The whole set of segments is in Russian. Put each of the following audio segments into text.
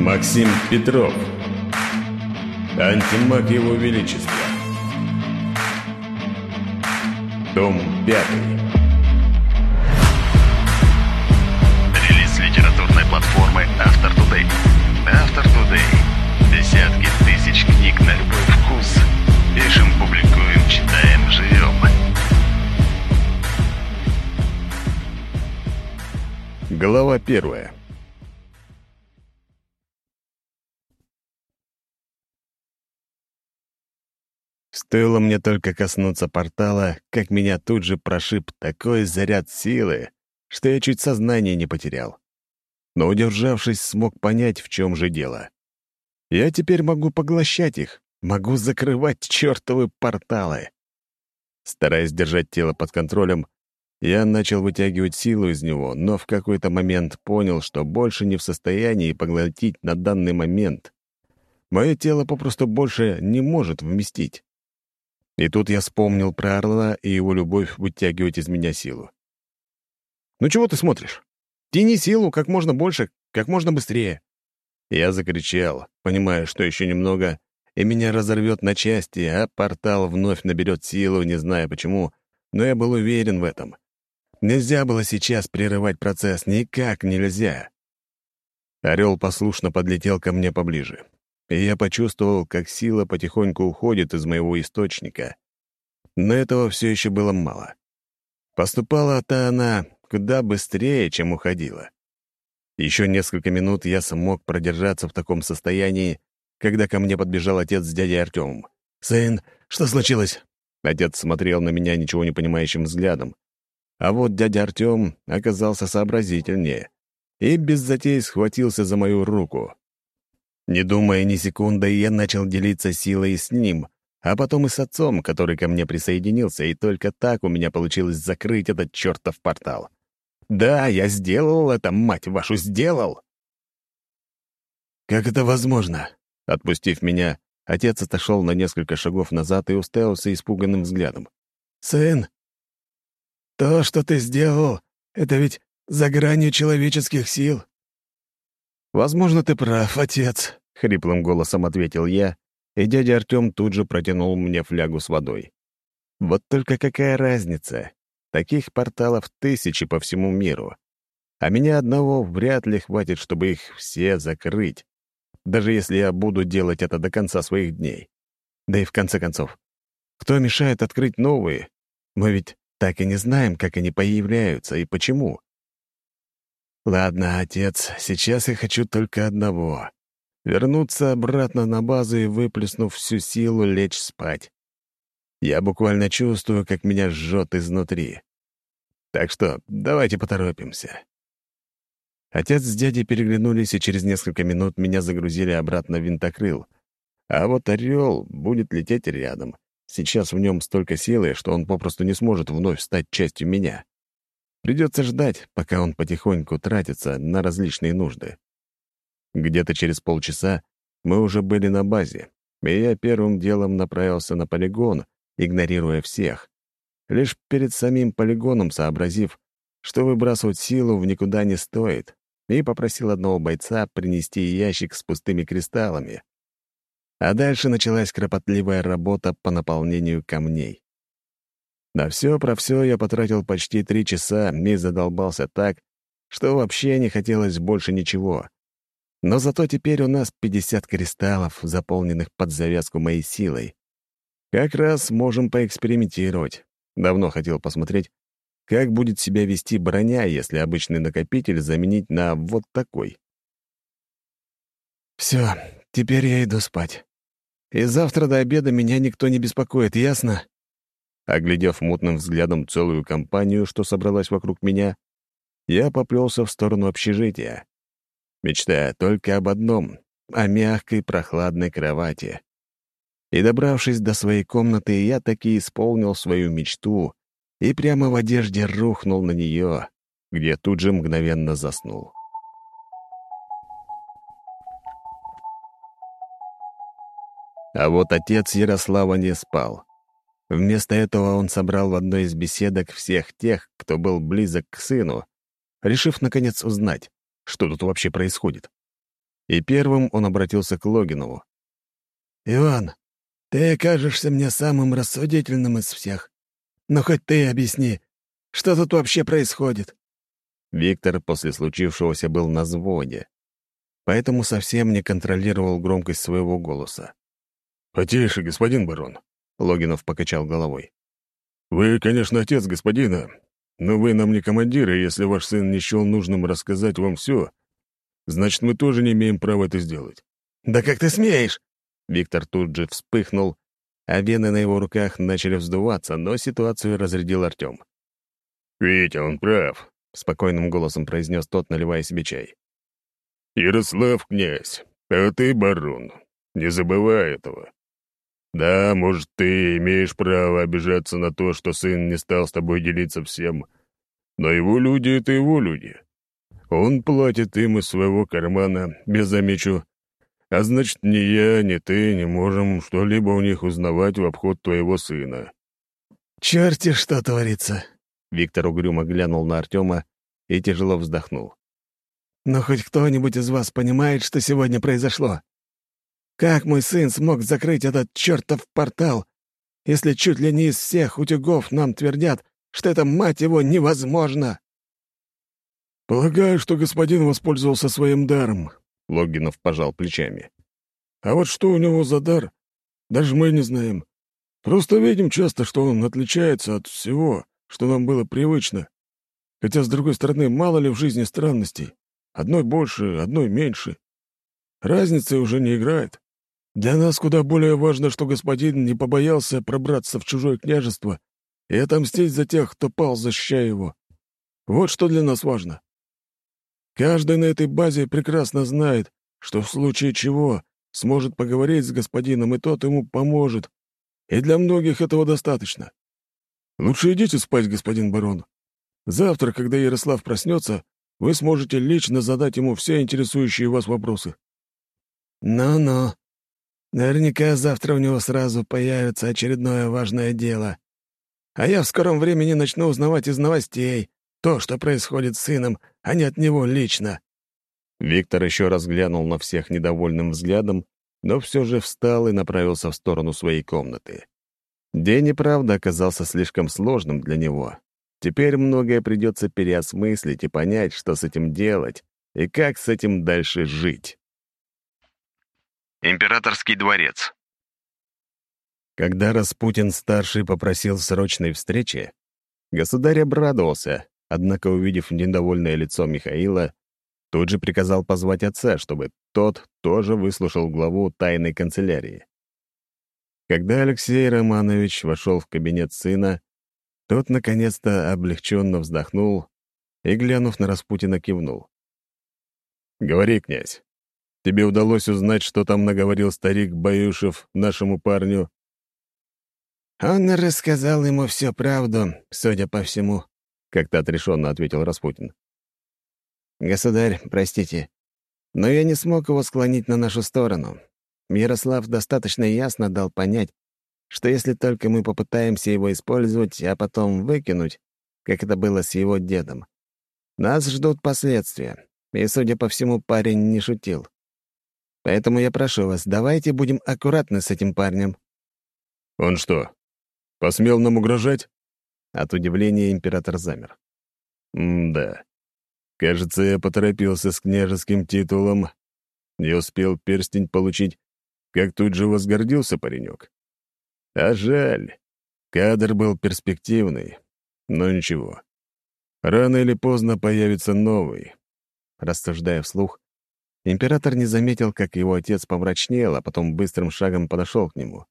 Максим Петров. Антимаг Его Величества. Том 5. Релиз литературной платформы Автор Today. Автор Today. Десятки тысяч книг на любой вкус. Пишем, публикуем, читаем, живем. Глава первая. Стоило мне только коснуться портала, как меня тут же прошиб такой заряд силы, что я чуть сознание не потерял. Но, удержавшись, смог понять, в чем же дело. Я теперь могу поглощать их, могу закрывать чертовы порталы. Стараясь держать тело под контролем, я начал вытягивать силу из него, но в какой-то момент понял, что больше не в состоянии поглотить на данный момент. Мое тело попросту больше не может вместить. И тут я вспомнил про Орла и его любовь вытягивать из меня силу. «Ну чего ты смотришь? Тяни силу как можно больше, как можно быстрее!» Я закричал, понимая, что еще немного, и меня разорвет на части, а портал вновь наберет силу, не зная почему, но я был уверен в этом. Нельзя было сейчас прерывать процесс, никак нельзя. Орел послушно подлетел ко мне поближе, и я почувствовал, как сила потихоньку уходит из моего источника. Но этого все еще было мало. Поступала-то она куда быстрее, чем уходила. Еще несколько минут я смог продержаться в таком состоянии, когда ко мне подбежал отец с дядей Артемом. «Сын, что случилось?» Отец смотрел на меня ничего не понимающим взглядом. А вот дядя Артем оказался сообразительнее и без затей схватился за мою руку. Не думая ни секунды, я начал делиться силой с ним, а потом и с отцом, который ко мне присоединился, и только так у меня получилось закрыть этот чертов портал. Да, я сделал это, мать вашу, сделал! «Как это возможно?» Отпустив меня, отец отошел на несколько шагов назад и уставился испуганным взглядом. «Сын, то, что ты сделал, это ведь за гранью человеческих сил». «Возможно, ты прав, отец», — хриплым голосом ответил я, и дядя Артем тут же протянул мне флягу с водой. «Вот только какая разница? Таких порталов тысячи по всему миру. А меня одного вряд ли хватит, чтобы их все закрыть, даже если я буду делать это до конца своих дней. Да и в конце концов, кто мешает открыть новые? Мы ведь так и не знаем, как они появляются и почему. Ладно, отец, сейчас я хочу только одного — вернуться обратно на базу и, выплеснув всю силу, лечь спать. Я буквально чувствую, как меня жжет изнутри. Так что давайте поторопимся. Отец с дядей переглянулись, и через несколько минут меня загрузили обратно в винтокрыл. А вот орел будет лететь рядом — Сейчас в нем столько силы, что он попросту не сможет вновь стать частью меня. Придется ждать, пока он потихоньку тратится на различные нужды. Где-то через полчаса мы уже были на базе, и я первым делом направился на полигон, игнорируя всех. Лишь перед самим полигоном сообразив, что выбрасывать силу в никуда не стоит, и попросил одного бойца принести ящик с пустыми кристаллами. А дальше началась кропотливая работа по наполнению камней. На все про все я потратил почти три часа и задолбался так, что вообще не хотелось больше ничего. Но зато теперь у нас 50 кристаллов, заполненных под завязку моей силой. Как раз можем поэкспериментировать. Давно хотел посмотреть, как будет себя вести броня, если обычный накопитель заменить на вот такой. Все, теперь я иду спать. И завтра до обеда меня никто не беспокоит, ясно?» Оглядев мутным взглядом целую компанию, что собралась вокруг меня, я поплелся в сторону общежития, мечтая только об одном — о мягкой прохладной кровати. И, добравшись до своей комнаты, я таки исполнил свою мечту и прямо в одежде рухнул на нее, где тут же мгновенно заснул. А вот отец Ярослава не спал. Вместо этого он собрал в одной из беседок всех тех, кто был близок к сыну, решив, наконец, узнать, что тут вообще происходит. И первым он обратился к Логинову. «Иван, ты кажешься мне самым рассудительным из всех. Но хоть ты объясни, что тут вообще происходит?» Виктор после случившегося был на взводе, поэтому совсем не контролировал громкость своего голоса. «Потише, господин барон», — Логинов покачал головой. «Вы, конечно, отец господина, но вы нам не командир, и если ваш сын не счел нужным рассказать вам все, значит, мы тоже не имеем права это сделать». «Да как ты смеешь?» Виктор тут же вспыхнул, а вены на его руках начали вздуваться, но ситуацию разрядил Артем. «Витя, он прав», — спокойным голосом произнес тот, наливая себе чай. «Ярослав князь, а ты барон. Не забывай этого. Да, может, ты имеешь право обижаться на то, что сын не стал с тобой делиться всем, но его люди — это его люди. Он платит им из своего кармана, без замечу, а значит, ни я, ни ты не можем что-либо у них узнавать в обход твоего сына». «Черти, что творится!» Виктор угрюмо глянул на Артема и тяжело вздохнул. «Но хоть кто-нибудь из вас понимает, что сегодня произошло? Как мой сын смог закрыть этот чертов портал, если чуть ли не из всех утюгов нам твердят, что это, мать его, невозможно?» «Полагаю, что господин воспользовался своим даром», — Логинов пожал плечами. «А вот что у него за дар, даже мы не знаем. Просто видим часто, что он отличается от всего, что нам было привычно. Хотя, с другой стороны, мало ли в жизни странностей. Одной больше, одной меньше. Разницы уже не играет. Для нас куда более важно, что господин не побоялся пробраться в чужое княжество и отомстить за тех, кто пал, защищая его. Вот что для нас важно. Каждый на этой базе прекрасно знает, что в случае чего сможет поговорить с господином, и тот ему поможет. И для многих этого достаточно. Лучше идите спать, господин барон. Завтра, когда Ярослав проснется, вы сможете лично задать ему все интересующие вас вопросы. Ну-ну. Наверняка завтра у него сразу появится очередное важное дело. А я в скором времени начну узнавать из новостей то, что происходит с сыном, а не от него лично. Виктор еще раз глянул на всех недовольным взглядом, но все же встал и направился в сторону своей комнаты. День и правда оказался слишком сложным для него. Теперь многое придется переосмыслить и понять, что с этим делать и как с этим дальше жить. Императорский дворец. Когда Распутин-старший попросил срочной встречи, государь обрадовался, однако, увидев недовольное лицо Михаила, тут же приказал позвать отца, чтобы тот тоже выслушал главу тайной канцелярии. Когда Алексей Романович вошел в кабинет сына, тот наконец-то облегченно вздохнул и, глянув на Распутина, кивнул. «Говори, князь, тебе удалось узнать, что там наговорил старик Баюшев нашему парню?» «Он рассказал ему всю правду, судя по всему», — как-то отрешенно ответил Распутин. «Государь, простите, но я не смог его склонить на нашу сторону. Ярослав достаточно ясно дал понять, что если только мы попытаемся его использовать, а потом выкинуть, как это было с его дедом, нас ждут последствия, и, судя по всему, парень не шутил. Поэтому я прошу вас, давайте будем аккуратны с этим парнем». «Он что, посмел нам угрожать?» От удивления император замер. «М-да. Кажется, я поторопился с княжеским титулом. Не успел перстень получить, как тут же возгордился паренек. А жаль. Кадр был перспективный. Но ничего. Рано или поздно появится новый. Рассуждая вслух, император не заметил, как его отец помрачнел, а потом быстрым шагом подошел к нему.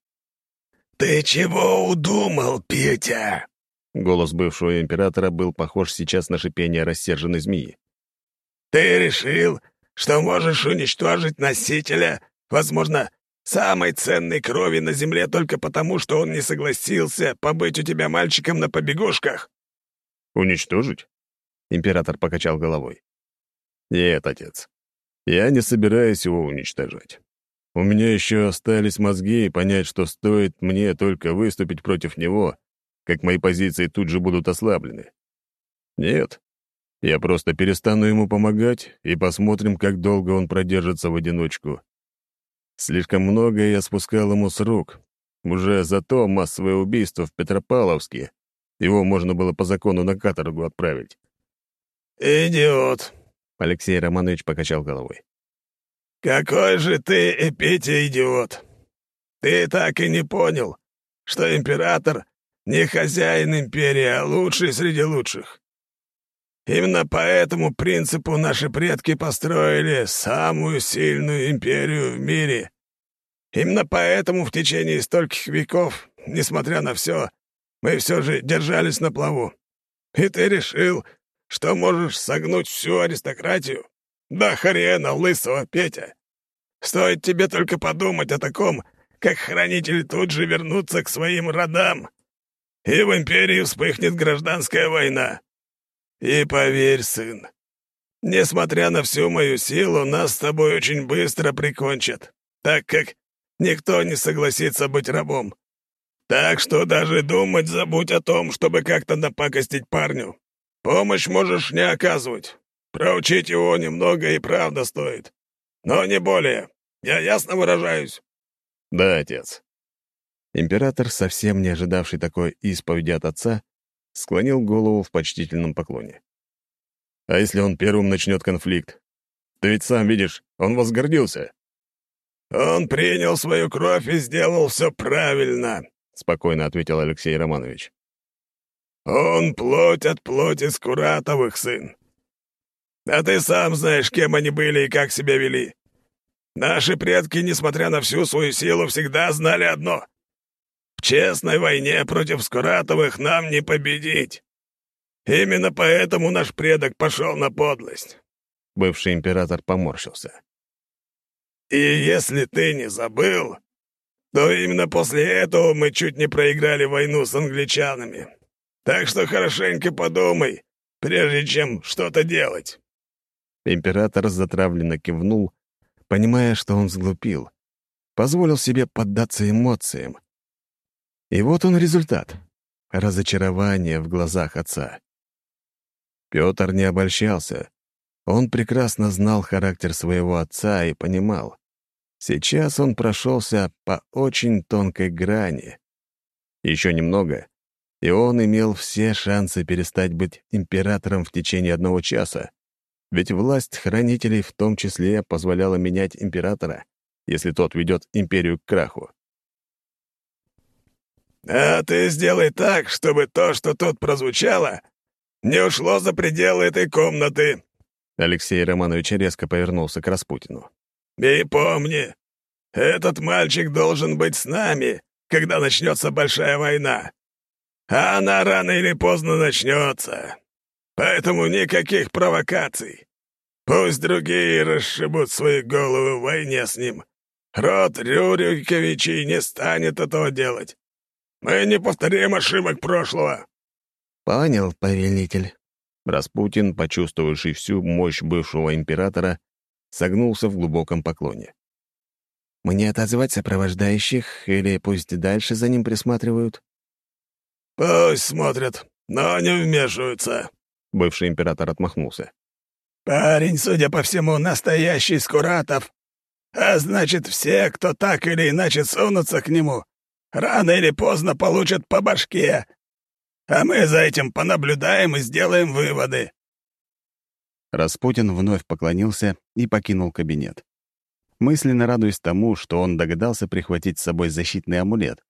«Ты чего удумал, Петя?» Голос бывшего императора был похож сейчас на шипение рассерженной змеи. «Ты решил, что можешь уничтожить носителя, возможно, самой ценной крови на земле только потому, что он не согласился побыть у тебя мальчиком на побегушках?» «Уничтожить?» — император покачал головой. «Нет, отец, я не собираюсь его уничтожать. У меня еще остались мозги понять, что стоит мне только выступить против него, как мои позиции тут же будут ослаблены. Нет, Я просто перестану ему помогать и посмотрим, как долго он продержится в одиночку. Слишком многое я спускал ему с рук. Уже за то массовое убийство в Петропавловске его можно было по закону на каторгу отправить. «Идиот!» — Алексей Романович покачал головой. «Какой же ты, Эпитя, идиот! Ты так и не понял, что император не хозяин империи, а лучший среди лучших. Именно по этому принципу наши предки построили самую сильную империю в мире. Именно поэтому в течение стольких веков, несмотря на все, мы все же держались на плаву. И ты решил, что можешь согнуть всю аристократию? Да хрена лысого, Петя! Стоит тебе только подумать о таком, как хранители тут же вернутся к своим родам, и в империи вспыхнет гражданская война. И поверь, сын, несмотря на всю мою силу, нас с тобой очень быстро прикончат, так как никто не согласится быть рабом. Так что даже думать забудь о том, чтобы как-то напакостить парню. Помощь можешь не оказывать. Проучить его немного и правда стоит. Но не более. Я ясно выражаюсь?» «Да, отец». Император, совсем не ожидавший такой исповеди от отца, склонил голову в почтительном поклоне. «А если он первым начнет конфликт? Ты ведь сам видишь, он возгордился». «Он принял свою кровь и сделал все правильно», — спокойно ответил Алексей Романович. «Он плоть от плоти Скуратовых, сын. А ты сам знаешь, кем они были и как себя вели. Наши предки, несмотря на всю свою силу, всегда знали одно — в честной войне против Скуратовых нам не победить. Именно поэтому наш предок пошел на подлость». Бывший император поморщился. «И если ты не забыл, то именно после этого мы чуть не проиграли войну с англичанами. Так что хорошенько подумай, прежде чем что-то делать». Император затравленно кивнул, понимая, что он сглупил. Позволил себе поддаться эмоциям. И вот он результат. Разочарование в глазах отца. Петр не обольщался. Он прекрасно знал характер своего отца и понимал. Сейчас он прошелся по очень тонкой грани. Еще немного, и он имел все шансы перестать быть императором в течение одного часа. Ведь власть хранителей в том числе позволяла менять императора, если тот ведет империю к краху. «А ты сделай так, чтобы то, что тут прозвучало, не ушло за пределы этой комнаты!» Алексей Романович резко повернулся к Распутину. «И помни, этот мальчик должен быть с нами, когда начнется большая война. А она рано или поздно начнется. Поэтому никаких провокаций. Пусть другие расшибут свои головы в войне с ним. Род Рюриковичей не станет этого делать. Мы не повторим ошибок прошлого». «Понял, повелитель». Распутин, почувствовавший всю мощь бывшего императора, согнулся в глубоком поклоне. «Мне отозвать сопровождающих или пусть дальше за ним присматривают?» «Пусть смотрят, но не вмешиваются», — бывший император отмахнулся. «Парень, судя по всему, настоящий Скуратов. А значит, все, кто так или иначе сунутся к нему, рано или поздно получат по башке. А мы за этим понаблюдаем и сделаем выводы». Распутин вновь поклонился и покинул кабинет. Мысленно радуясь тому, что он догадался прихватить с собой защитный амулет.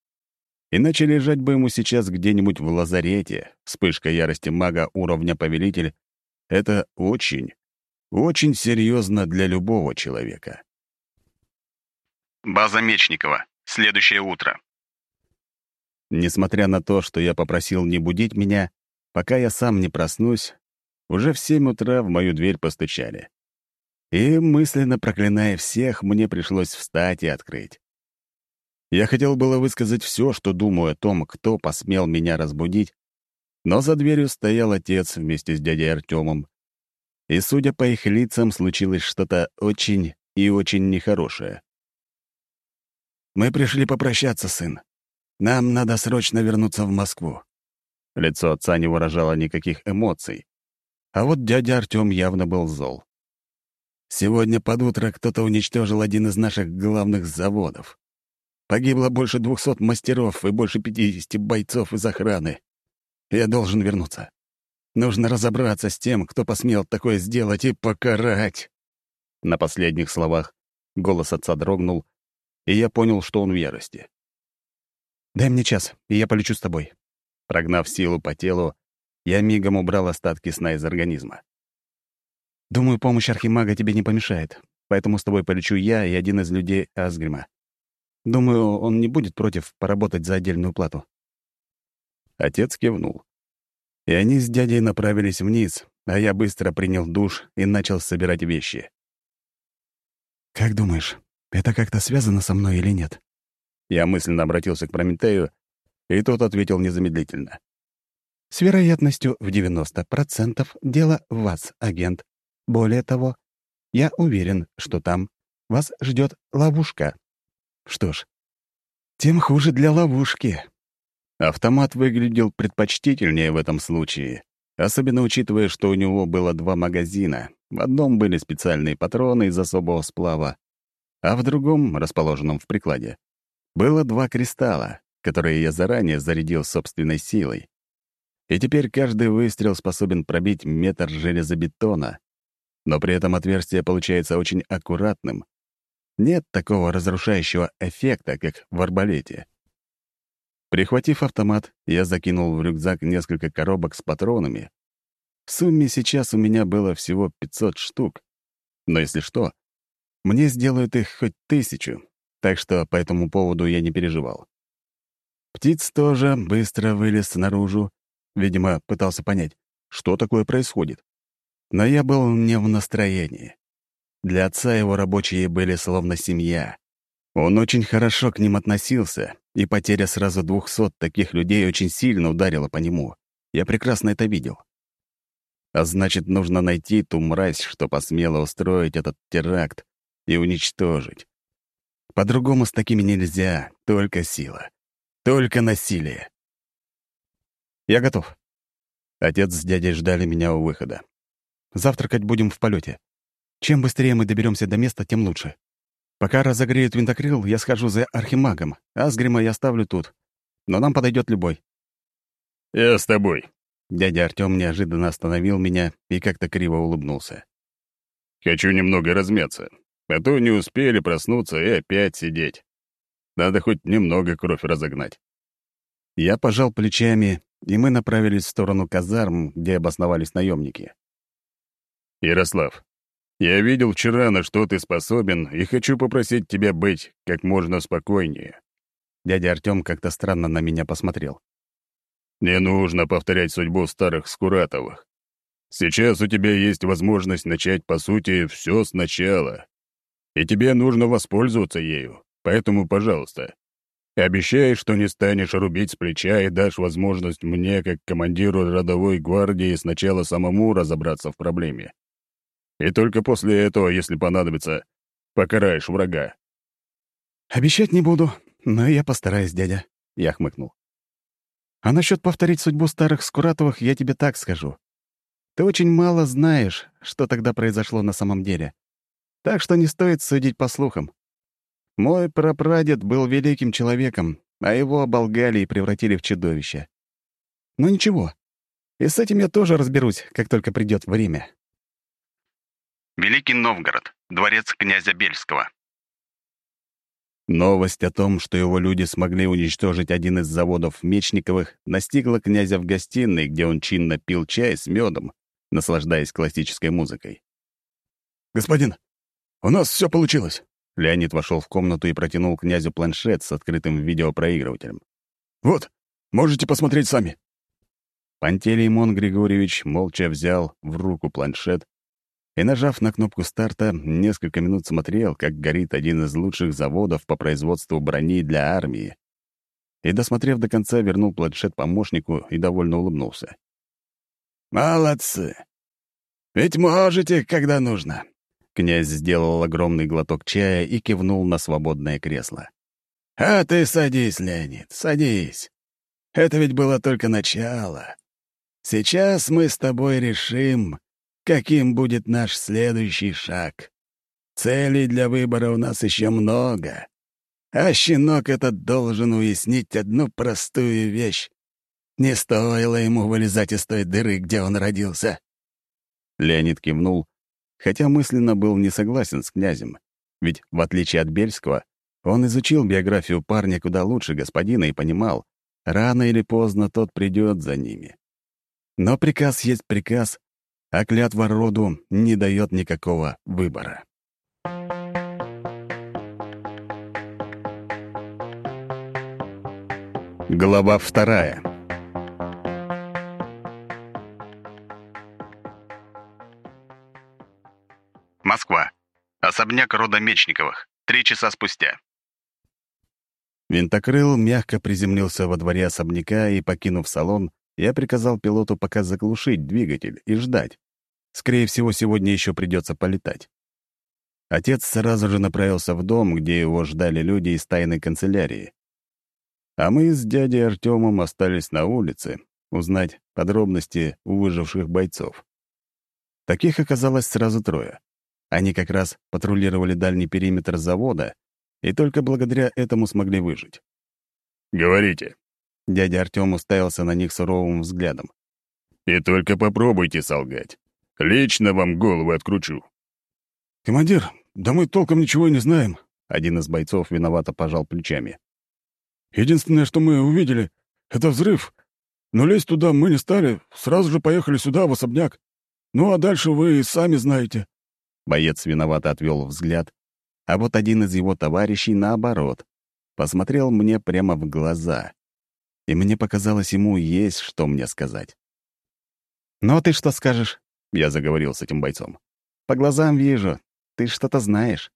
Иначе лежать бы ему сейчас где-нибудь в лазарете. Вспышка ярости мага уровня повелитель — это очень, очень серьезно для любого человека. База Мечникова. Следующее утро. Несмотря на то, что я попросил не будить меня, пока я сам не проснусь, уже в семь утра в мою дверь постучали. И, мысленно проклиная всех, мне пришлось встать и открыть. Я хотел было высказать все, что думаю о том, кто посмел меня разбудить, но за дверью стоял отец вместе с дядей Артемом. И, судя по их лицам, случилось что-то очень и очень нехорошее. «Мы пришли попрощаться, сын. Нам надо срочно вернуться в Москву». Лицо отца не выражало никаких эмоций. А вот дядя Артём явно был зол. Сегодня под утро кто-то уничтожил один из наших главных заводов. Погибло больше двухсот мастеров и больше пятидесяти бойцов из охраны. Я должен вернуться. Нужно разобраться с тем, кто посмел такое сделать, и покарать. На последних словах голос отца дрогнул, и я понял, что он в ярости. «Дай мне час, и я полечу с тобой». Прогнав силу по телу, я мигом убрал остатки сна из организма. «Думаю, помощь Архимага тебе не помешает, поэтому с тобой полечу я и один из людей Асгрима. Думаю, он не будет против поработать за отдельную плату». Отец кивнул. И они с дядей направились вниз, а я быстро принял душ и начал собирать вещи. «Как думаешь, это как-то связано со мной или нет?» Я мысленно обратился к Прометею, и тот ответил незамедлительно. «С вероятностью в 90% дело в вас, агент. Более того, я уверен, что там вас ждет ловушка. Что ж, тем хуже для ловушки. Автомат выглядел предпочтительнее в этом случае, особенно учитывая, что у него было два магазина. В одном были специальные патроны из особого сплава, а в другом, расположенном в прикладе, было два кристалла, которые я заранее зарядил собственной силой. И теперь каждый выстрел способен пробить метр железобетона, но при этом отверстие получается очень аккуратным. Нет такого разрушающего эффекта, как в арбалете. Прихватив автомат, я закинул в рюкзак несколько коробок с патронами. В сумме сейчас у меня было всего 500 штук. Но если что, мне сделают их хоть тысячу, так что по этому поводу я не переживал. Птиц тоже быстро вылез наружу, видимо, пытался понять, что такое происходит. Но я был не в настроении. Для отца его рабочие были словно семья. Он очень хорошо к ним относился, и потеря сразу двухсот таких людей очень сильно ударила по нему. Я прекрасно это видел. А значит, нужно найти ту мразь, что посмела устроить этот теракт, и уничтожить. По-другому с такими нельзя, только сила. Только насилие. Я готов. Отец с дядей ждали меня у выхода. Завтракать будем в полете. Чем быстрее мы доберемся до места, тем лучше. Пока разогреют винтокрыл, я схожу за архимагом, а сгрима я оставлю тут. Но нам подойдет любой. «Я с тобой». Дядя Артём неожиданно остановил меня и как-то криво улыбнулся. «Хочу немного размяться. А то не успели проснуться и опять сидеть. Надо хоть немного кровь разогнать. Я пожал плечами, и мы направились в сторону казарм, где обосновались наемники. «Ярослав, я видел вчера, на что ты способен, и хочу попросить тебя быть как можно спокойнее». Дядя Артём как-то странно на меня посмотрел. «Не нужно повторять судьбу старых Скуратовых. Сейчас у тебя есть возможность начать, по сути, все сначала и тебе нужно воспользоваться ею. Поэтому, пожалуйста, обещай, что не станешь рубить с плеча и дашь возможность мне, как командиру родовой гвардии, сначала самому разобраться в проблеме. И только после этого, если понадобится, покараешь врага». «Обещать не буду, но я постараюсь, дядя», — я хмыкнул. «А насчет повторить судьбу старых Скуратовых я тебе так скажу. Ты очень мало знаешь, что тогда произошло на самом деле. Так что не стоит судить по слухам. Мой прапрадед был великим человеком, а его оболгали и превратили в чудовище. Но ничего, и с этим я тоже разберусь, как только придет время. Великий Новгород, дворец князя Бельского. Новость о том, что его люди смогли уничтожить один из заводов Мечниковых, настигла князя в гостиной, где он чинно пил чай с медом, наслаждаясь классической музыкой. «Господин, у нас все получилось!» Леонид вошел в комнату и протянул князю планшет с открытым видеопроигрывателем. «Вот, можете посмотреть сами». Пантелеймон Григорьевич молча взял в руку планшет и, нажав на кнопку старта, несколько минут смотрел, как горит один из лучших заводов по производству брони для армии. И, досмотрев до конца, вернул планшет помощнику и довольно улыбнулся. «Молодцы! Ведь можете, когда нужно. Князь сделал огромный глоток чая и кивнул на свободное кресло. «А ты садись, Леонид, садись. Это ведь было только начало. Сейчас мы с тобой решим, каким будет наш следующий шаг. Целей для выбора у нас еще много. А щенок этот должен уяснить одну простую вещь. Не стоило ему вылезать из той дыры, где он родился. Леонид кивнул, хотя мысленно был не согласен с князем, ведь, в отличие от Бельского, он изучил биографию парня куда лучше господина и понимал, рано или поздно тот придет за ними. Но приказ есть приказ, а клятва роду не дает никакого выбора. Глава вторая. Москва. Особняк рода Мечниковых. Три часа спустя. Винтокрыл мягко приземлился во дворе особняка и, покинув салон, я приказал пилоту пока заглушить двигатель и ждать. Скорее всего, сегодня еще придется полетать. Отец сразу же направился в дом, где его ждали люди из тайной канцелярии. А мы с дядей Артемом остались на улице, узнать подробности у выживших бойцов. Таких оказалось сразу трое. Они как раз патрулировали дальний периметр завода и только благодаря этому смогли выжить. «Говорите». Дядя Артем уставился на них суровым взглядом. «И только попробуйте солгать. Лично вам голову откручу». «Командир, да мы толком ничего не знаем». Один из бойцов виновато пожал плечами. «Единственное, что мы увидели, — это взрыв. Но лезть туда мы не стали, сразу же поехали сюда, в особняк. Ну а дальше вы и сами знаете». Боец виновато отвел взгляд, а вот один из его товарищей, наоборот, посмотрел мне прямо в глаза. И мне показалось, ему есть что мне сказать. «Ну, а ты что скажешь?» — я заговорил с этим бойцом. «По глазам вижу. Ты что-то знаешь».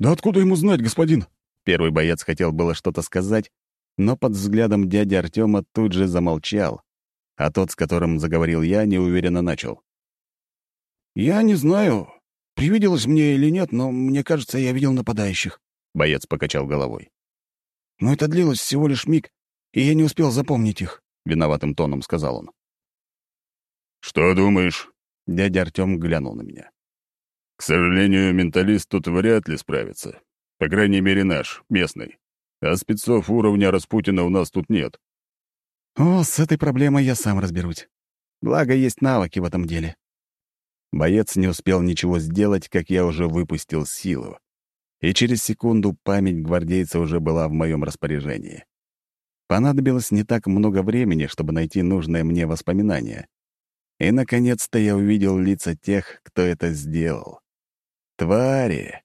«Да откуда ему знать, господин?» Первый боец хотел было что-то сказать, но под взглядом дяди Артема тут же замолчал, а тот, с которым заговорил я, неуверенно начал. «Я не знаю. Привиделось мне или нет, но мне кажется, я видел нападающих. Боец покачал головой. Но это длилось всего лишь миг, и я не успел запомнить их, виноватым тоном сказал он. Что думаешь? Дядя Артем глянул на меня. К сожалению, менталист тут вряд ли справится. По крайней мере, наш, местный. А спецов уровня Распутина у нас тут нет. О, с этой проблемой я сам разберусь. Благо, есть навыки в этом деле. Боец не успел ничего сделать, как я уже выпустил силу. И через секунду память гвардейца уже была в моем распоряжении. Понадобилось не так много времени, чтобы найти нужное мне воспоминание. И, наконец-то, я увидел лица тех, кто это сделал. Твари!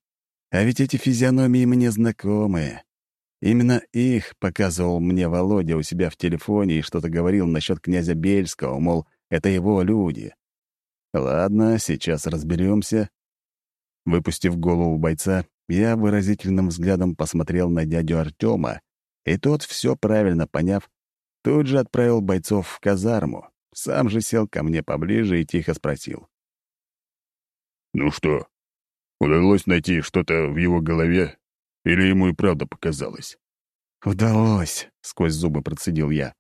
А ведь эти физиономии мне знакомые. Именно их показывал мне Володя у себя в телефоне и что-то говорил насчет князя Бельского, мол, это его люди. Ладно, сейчас разберемся. Выпустив голову бойца, я выразительным взглядом посмотрел на дядю Артема, и тот, все правильно поняв, тут же отправил бойцов в казарму, сам же сел ко мне поближе и тихо спросил. «Ну что, удалось найти что-то в его голове? Или ему и правда показалось?» «Удалось», — сквозь зубы процедил я.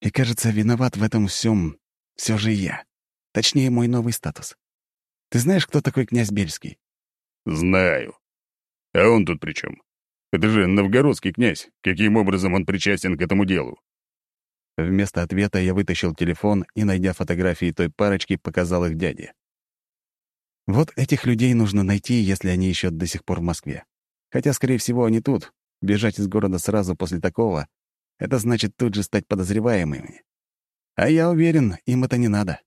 «И, кажется, виноват в этом всем все же я». Точнее, мой новый статус. Ты знаешь, кто такой князь Бельский? Знаю. А он тут при чем? Это же новгородский князь. Каким образом он причастен к этому делу? Вместо ответа я вытащил телефон и, найдя фотографии той парочки, показал их дяде. Вот этих людей нужно найти, если они еще до сих пор в Москве. Хотя, скорее всего, они тут. Бежать из города сразу после такого — это значит тут же стать подозреваемыми. А я уверен, им это не надо.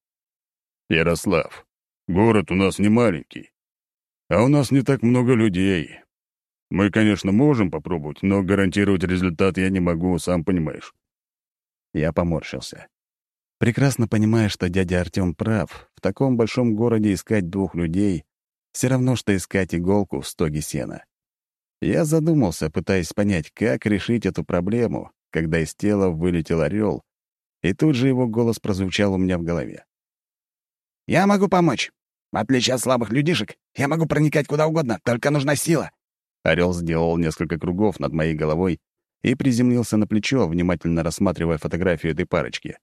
Ярослав, город у нас не маленький. А у нас не так много людей. Мы, конечно, можем попробовать, но гарантировать результат я не могу, сам понимаешь». Я поморщился. Прекрасно понимая, что дядя Артём прав, в таком большом городе искать двух людей — все равно, что искать иголку в стоге сена. Я задумался, пытаясь понять, как решить эту проблему, когда из тела вылетел орел, и тут же его голос прозвучал у меня в голове. Я могу помочь. В отличие от слабых людишек, я могу проникать куда угодно, только нужна сила». Орел сделал несколько кругов над моей головой и приземлился на плечо, внимательно рассматривая фотографию этой парочки.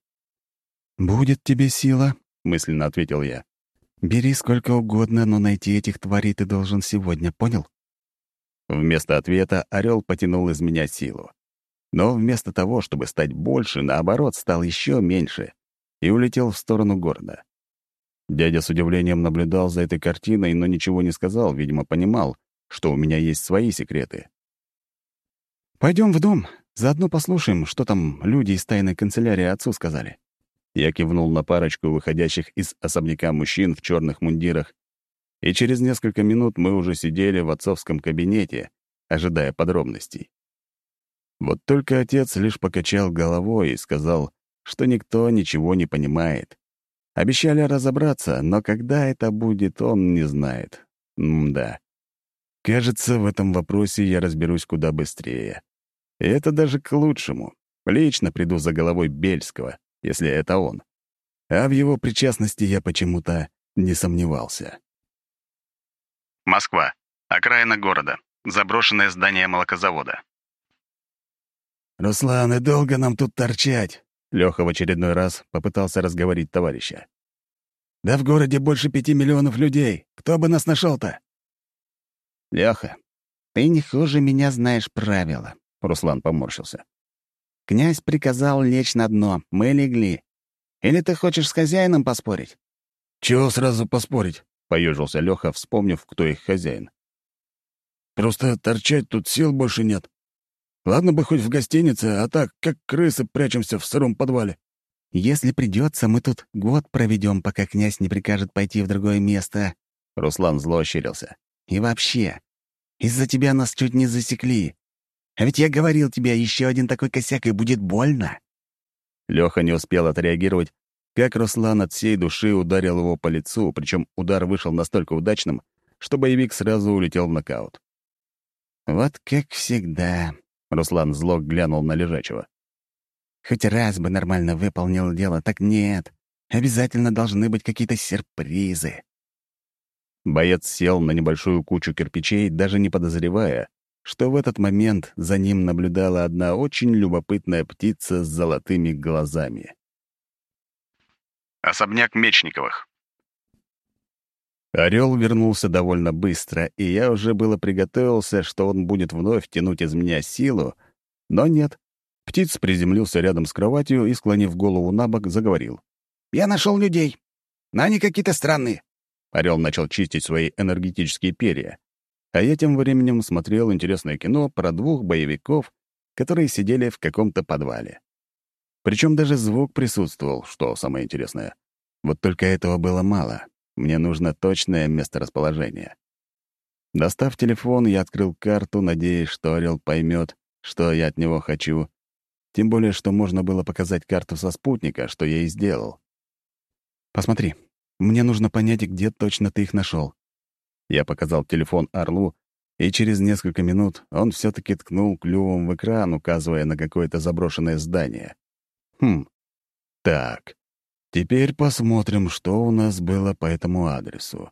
«Будет тебе сила», — мысленно ответил я. Бери сколько угодно, но найти этих тварей ты должен сегодня, понял? Вместо ответа орел потянул из меня силу. Но вместо того, чтобы стать больше, наоборот, стал еще меньше и улетел в сторону города. Дядя с удивлением наблюдал за этой картиной, но ничего не сказал, видимо, понимал, что у меня есть свои секреты. Пойдем в дом, заодно послушаем, что там люди из тайной канцелярии отцу сказали». Я кивнул на парочку выходящих из особняка мужчин в черных мундирах, и через несколько минут мы уже сидели в отцовском кабинете, ожидая подробностей. Вот только отец лишь покачал головой и сказал, что никто ничего не понимает. Обещали разобраться, но когда это будет, он не знает. М-да. Кажется, в этом вопросе я разберусь куда быстрее. И это даже к лучшему. Лично приду за головой Бельского, если это он. А в его причастности я почему-то не сомневался. Москва. Окраина города. Заброшенное здание молокозавода. «Руслан, и долго нам тут торчать?» Лёха в очередной раз попытался разговорить товарища. «Да в городе больше пяти миллионов людей. Кто бы нас нашел то «Лёха, ты не хуже меня знаешь правила», — Руслан поморщился. «Князь приказал лечь на дно. Мы легли. Или ты хочешь с хозяином поспорить?» «Чего сразу поспорить?» — поежился Лёха, вспомнив, кто их хозяин. «Просто торчать тут сил больше нет. Ладно бы хоть в гостинице, а так, как крысы, прячемся в сыром подвале». «Если придется, мы тут год проведем, пока князь не прикажет пойти в другое место». Руслан зло ощерился. «И вообще, из-за тебя нас чуть не засекли. А ведь я говорил тебе, еще один такой косяк, и будет больно». Лёха не успел отреагировать, как Руслан от всей души ударил его по лицу, причем удар вышел настолько удачным, что боевик сразу улетел в нокаут. «Вот как всегда», — Руслан зло глянул на лежачего. Хоть раз бы нормально выполнил дело, так нет. Обязательно должны быть какие-то сюрпризы. Боец сел на небольшую кучу кирпичей, даже не подозревая, что в этот момент за ним наблюдала одна очень любопытная птица с золотыми глазами. Особняк Мечниковых. Орел вернулся довольно быстро, и я уже было приготовился, что он будет вновь тянуть из меня силу, но нет. Птиц приземлился рядом с кроватью и, склонив голову на бок, заговорил. «Я нашел людей, но они какие-то странные». Орел начал чистить свои энергетические перья. А я тем временем смотрел интересное кино про двух боевиков, которые сидели в каком-то подвале. Причем даже звук присутствовал, что самое интересное. Вот только этого было мало. Мне нужно точное месторасположение. Достав телефон, я открыл карту, надеясь, что Орел поймет, что я от него хочу, тем более, что можно было показать карту со спутника, что я и сделал. «Посмотри, мне нужно понять, где точно ты их нашел. Я показал телефон Орлу, и через несколько минут он все таки ткнул клювом в экран, указывая на какое-то заброшенное здание. Хм. Так. Теперь посмотрим, что у нас было по этому адресу.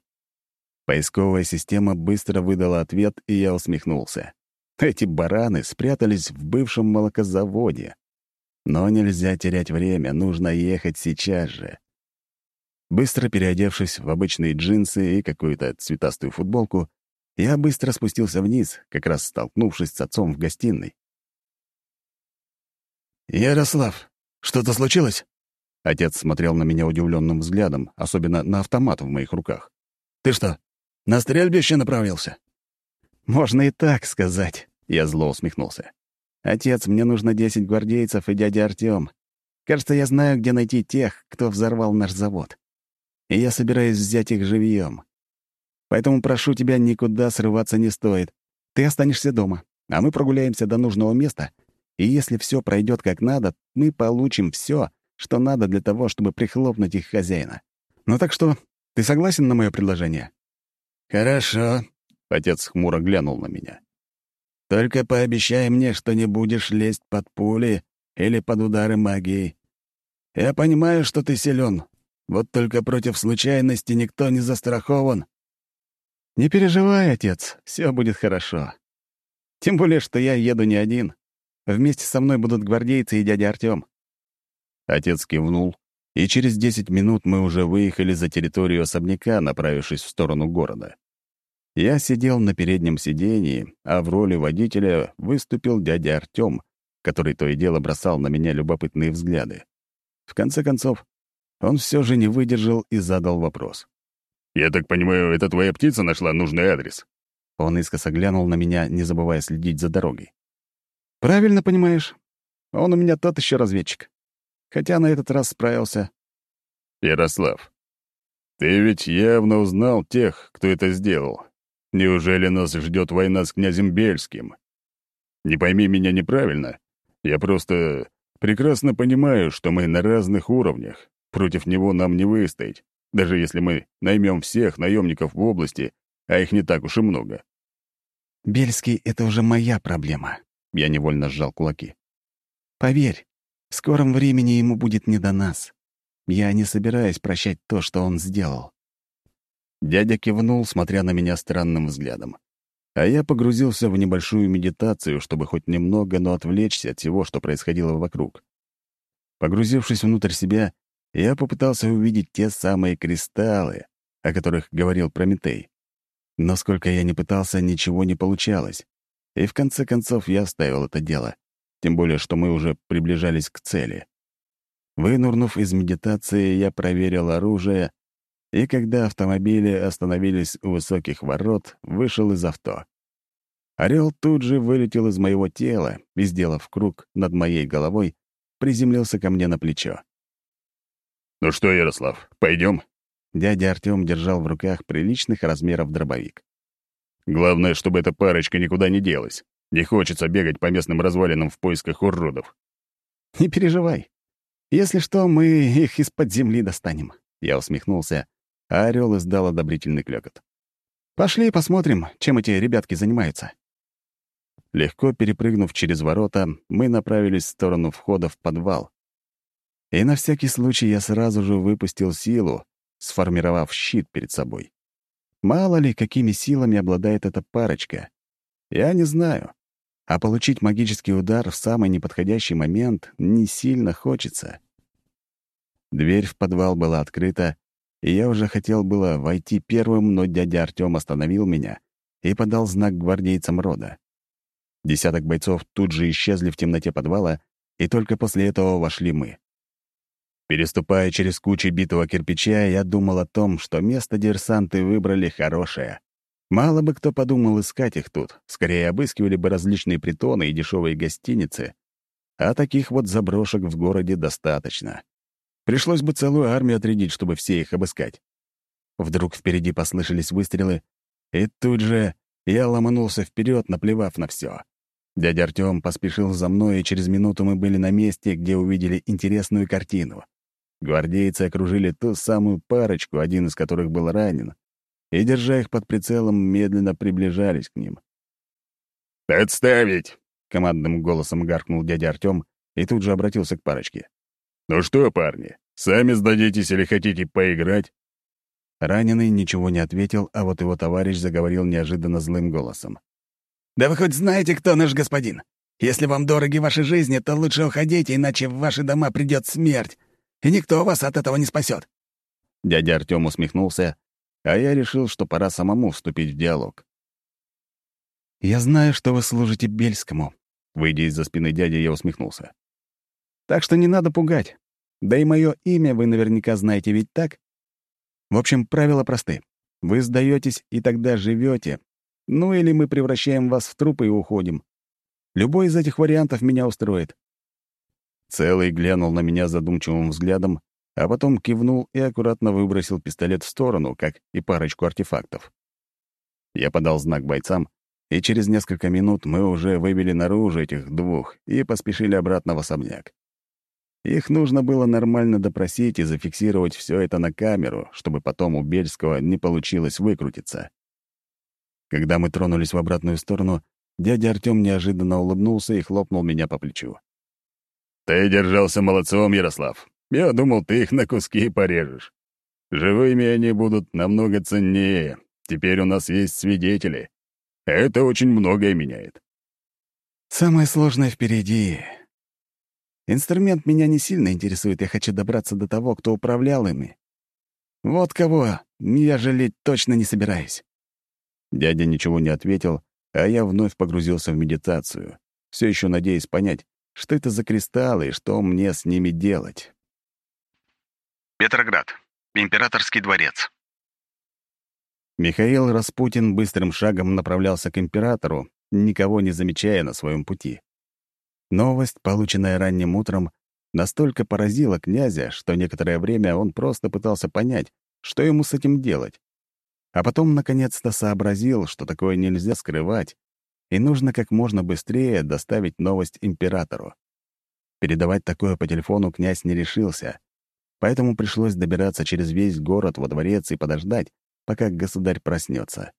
Поисковая система быстро выдала ответ, и я усмехнулся. Эти бараны спрятались в бывшем молокозаводе. Но нельзя терять время, нужно ехать сейчас же. Быстро переодевшись в обычные джинсы и какую-то цветастую футболку, я быстро спустился вниз, как раз столкнувшись с отцом в гостиной. «Ярослав, что-то случилось?» Отец смотрел на меня удивленным взглядом, особенно на автомат в моих руках. «Ты что, на стрельбище направился?» «Можно и так сказать», — я зло усмехнулся. «Отец, мне нужно десять гвардейцев и дядя Артём. Кажется, я знаю, где найти тех, кто взорвал наш завод. И я собираюсь взять их живьем. Поэтому прошу тебя, никуда срываться не стоит. Ты останешься дома, а мы прогуляемся до нужного места, и если все пройдет как надо, мы получим все, что надо для того, чтобы прихлопнуть их хозяина. Ну так что, ты согласен на мое предложение?» «Хорошо», Отец хмуро глянул на меня. «Только пообещай мне, что не будешь лезть под пули или под удары магии. Я понимаю, что ты силен, вот только против случайности никто не застрахован». «Не переживай, отец, все будет хорошо. Тем более, что я еду не один. Вместе со мной будут гвардейцы и дядя Артём». Отец кивнул, и через 10 минут мы уже выехали за территорию особняка, направившись в сторону города. Я сидел на переднем сидении, а в роли водителя выступил дядя Артём, который то и дело бросал на меня любопытные взгляды. В конце концов, он все же не выдержал и задал вопрос. «Я так понимаю, это твоя птица нашла нужный адрес?» Он искоса глянул на меня, не забывая следить за дорогой. «Правильно понимаешь. Он у меня тот еще разведчик. Хотя на этот раз справился». «Ярослав, ты ведь явно узнал тех, кто это сделал. Неужели нас ждет война с князем Бельским? Не пойми меня неправильно. Я просто прекрасно понимаю, что мы на разных уровнях. Против него нам не выстоять, даже если мы наймем всех наемников в области, а их не так уж и много. «Бельский — это уже моя проблема», — я невольно сжал кулаки. «Поверь, в скором времени ему будет не до нас. Я не собираюсь прощать то, что он сделал. Дядя кивнул, смотря на меня странным взглядом. А я погрузился в небольшую медитацию, чтобы хоть немного, но отвлечься от всего, что происходило вокруг. Погрузившись внутрь себя, я попытался увидеть те самые кристаллы, о которых говорил Прометей. Но сколько я ни пытался, ничего не получалось. И в конце концов я оставил это дело. Тем более, что мы уже приближались к цели. Вынурнув из медитации, я проверил оружие и когда автомобили остановились у высоких ворот, вышел из авто. Орел тут же вылетел из моего тела и, сделав круг над моей головой, приземлился ко мне на плечо. «Ну что, Ярослав, пойдем? Дядя Артем держал в руках приличных размеров дробовик. «Главное, чтобы эта парочка никуда не делась. Не хочется бегать по местным развалинам в поисках уродов». «Не переживай. Если что, мы их из-под земли достанем». Я усмехнулся, а орел издал одобрительный клёкот. «Пошли посмотрим, чем эти ребятки занимаются». Легко перепрыгнув через ворота, мы направились в сторону входа в подвал. И на всякий случай я сразу же выпустил силу, сформировав щит перед собой. Мало ли, какими силами обладает эта парочка. Я не знаю. А получить магический удар в самый неподходящий момент не сильно хочется. Дверь в подвал была открыта, и я уже хотел было войти первым, но дядя Артём остановил меня и подал знак гвардейцам рода. Десяток бойцов тут же исчезли в темноте подвала, и только после этого вошли мы. Переступая через кучу битого кирпича, я думал о том, что место диверсанты выбрали хорошее. Мало бы кто подумал искать их тут, скорее обыскивали бы различные притоны и дешевые гостиницы, а таких вот заброшек в городе достаточно. Пришлось бы целую армию отрядить, чтобы все их обыскать. Вдруг впереди послышались выстрелы, и тут же я ломанулся вперед, наплевав на все. Дядя Артём поспешил за мной, и через минуту мы были на месте, где увидели интересную картину. Гвардейцы окружили ту самую парочку, один из которых был ранен, и, держа их под прицелом, медленно приближались к ним. «Отставить!» — командным голосом гаркнул дядя Артём и тут же обратился к парочке. «Ну что, парни, сами сдадитесь или хотите поиграть?» Раненый ничего не ответил, а вот его товарищ заговорил неожиданно злым голосом. «Да вы хоть знаете, кто наш господин? Если вам дороги ваши жизни, то лучше уходите, иначе в ваши дома придет смерть, и никто вас от этого не спасет. Дядя Артем усмехнулся, а я решил, что пора самому вступить в диалог. «Я знаю, что вы служите Бельскому», — выйдя из-за спины дяди, я усмехнулся. Так что не надо пугать. Да и мое имя вы наверняка знаете, ведь так? В общем, правила просты. Вы сдаетесь и тогда живете. Ну или мы превращаем вас в трупы и уходим. Любой из этих вариантов меня устроит. Целый глянул на меня задумчивым взглядом, а потом кивнул и аккуратно выбросил пистолет в сторону, как и парочку артефактов. Я подал знак бойцам, и через несколько минут мы уже вывели наружу этих двух и поспешили обратно в особняк. Их нужно было нормально допросить и зафиксировать все это на камеру, чтобы потом у Бельского не получилось выкрутиться. Когда мы тронулись в обратную сторону, дядя Артём неожиданно улыбнулся и хлопнул меня по плечу. «Ты держался молодцом, Ярослав. Я думал, ты их на куски порежешь. Живыми они будут намного ценнее. Теперь у нас есть свидетели. Это очень многое меняет». «Самое сложное впереди», Инструмент меня не сильно интересует, я хочу добраться до того, кто управлял ими. Вот кого я жалеть точно не собираюсь». Дядя ничего не ответил, а я вновь погрузился в медитацию, все еще надеясь понять, что это за кристаллы и что мне с ними делать. Петроград. Императорский дворец. Михаил Распутин быстрым шагом направлялся к императору, никого не замечая на своем пути. Новость, полученная ранним утром, настолько поразила князя, что некоторое время он просто пытался понять, что ему с этим делать. А потом, наконец-то, сообразил, что такое нельзя скрывать, и нужно как можно быстрее доставить новость императору. Передавать такое по телефону князь не решился, поэтому пришлось добираться через весь город во дворец и подождать, пока государь проснется.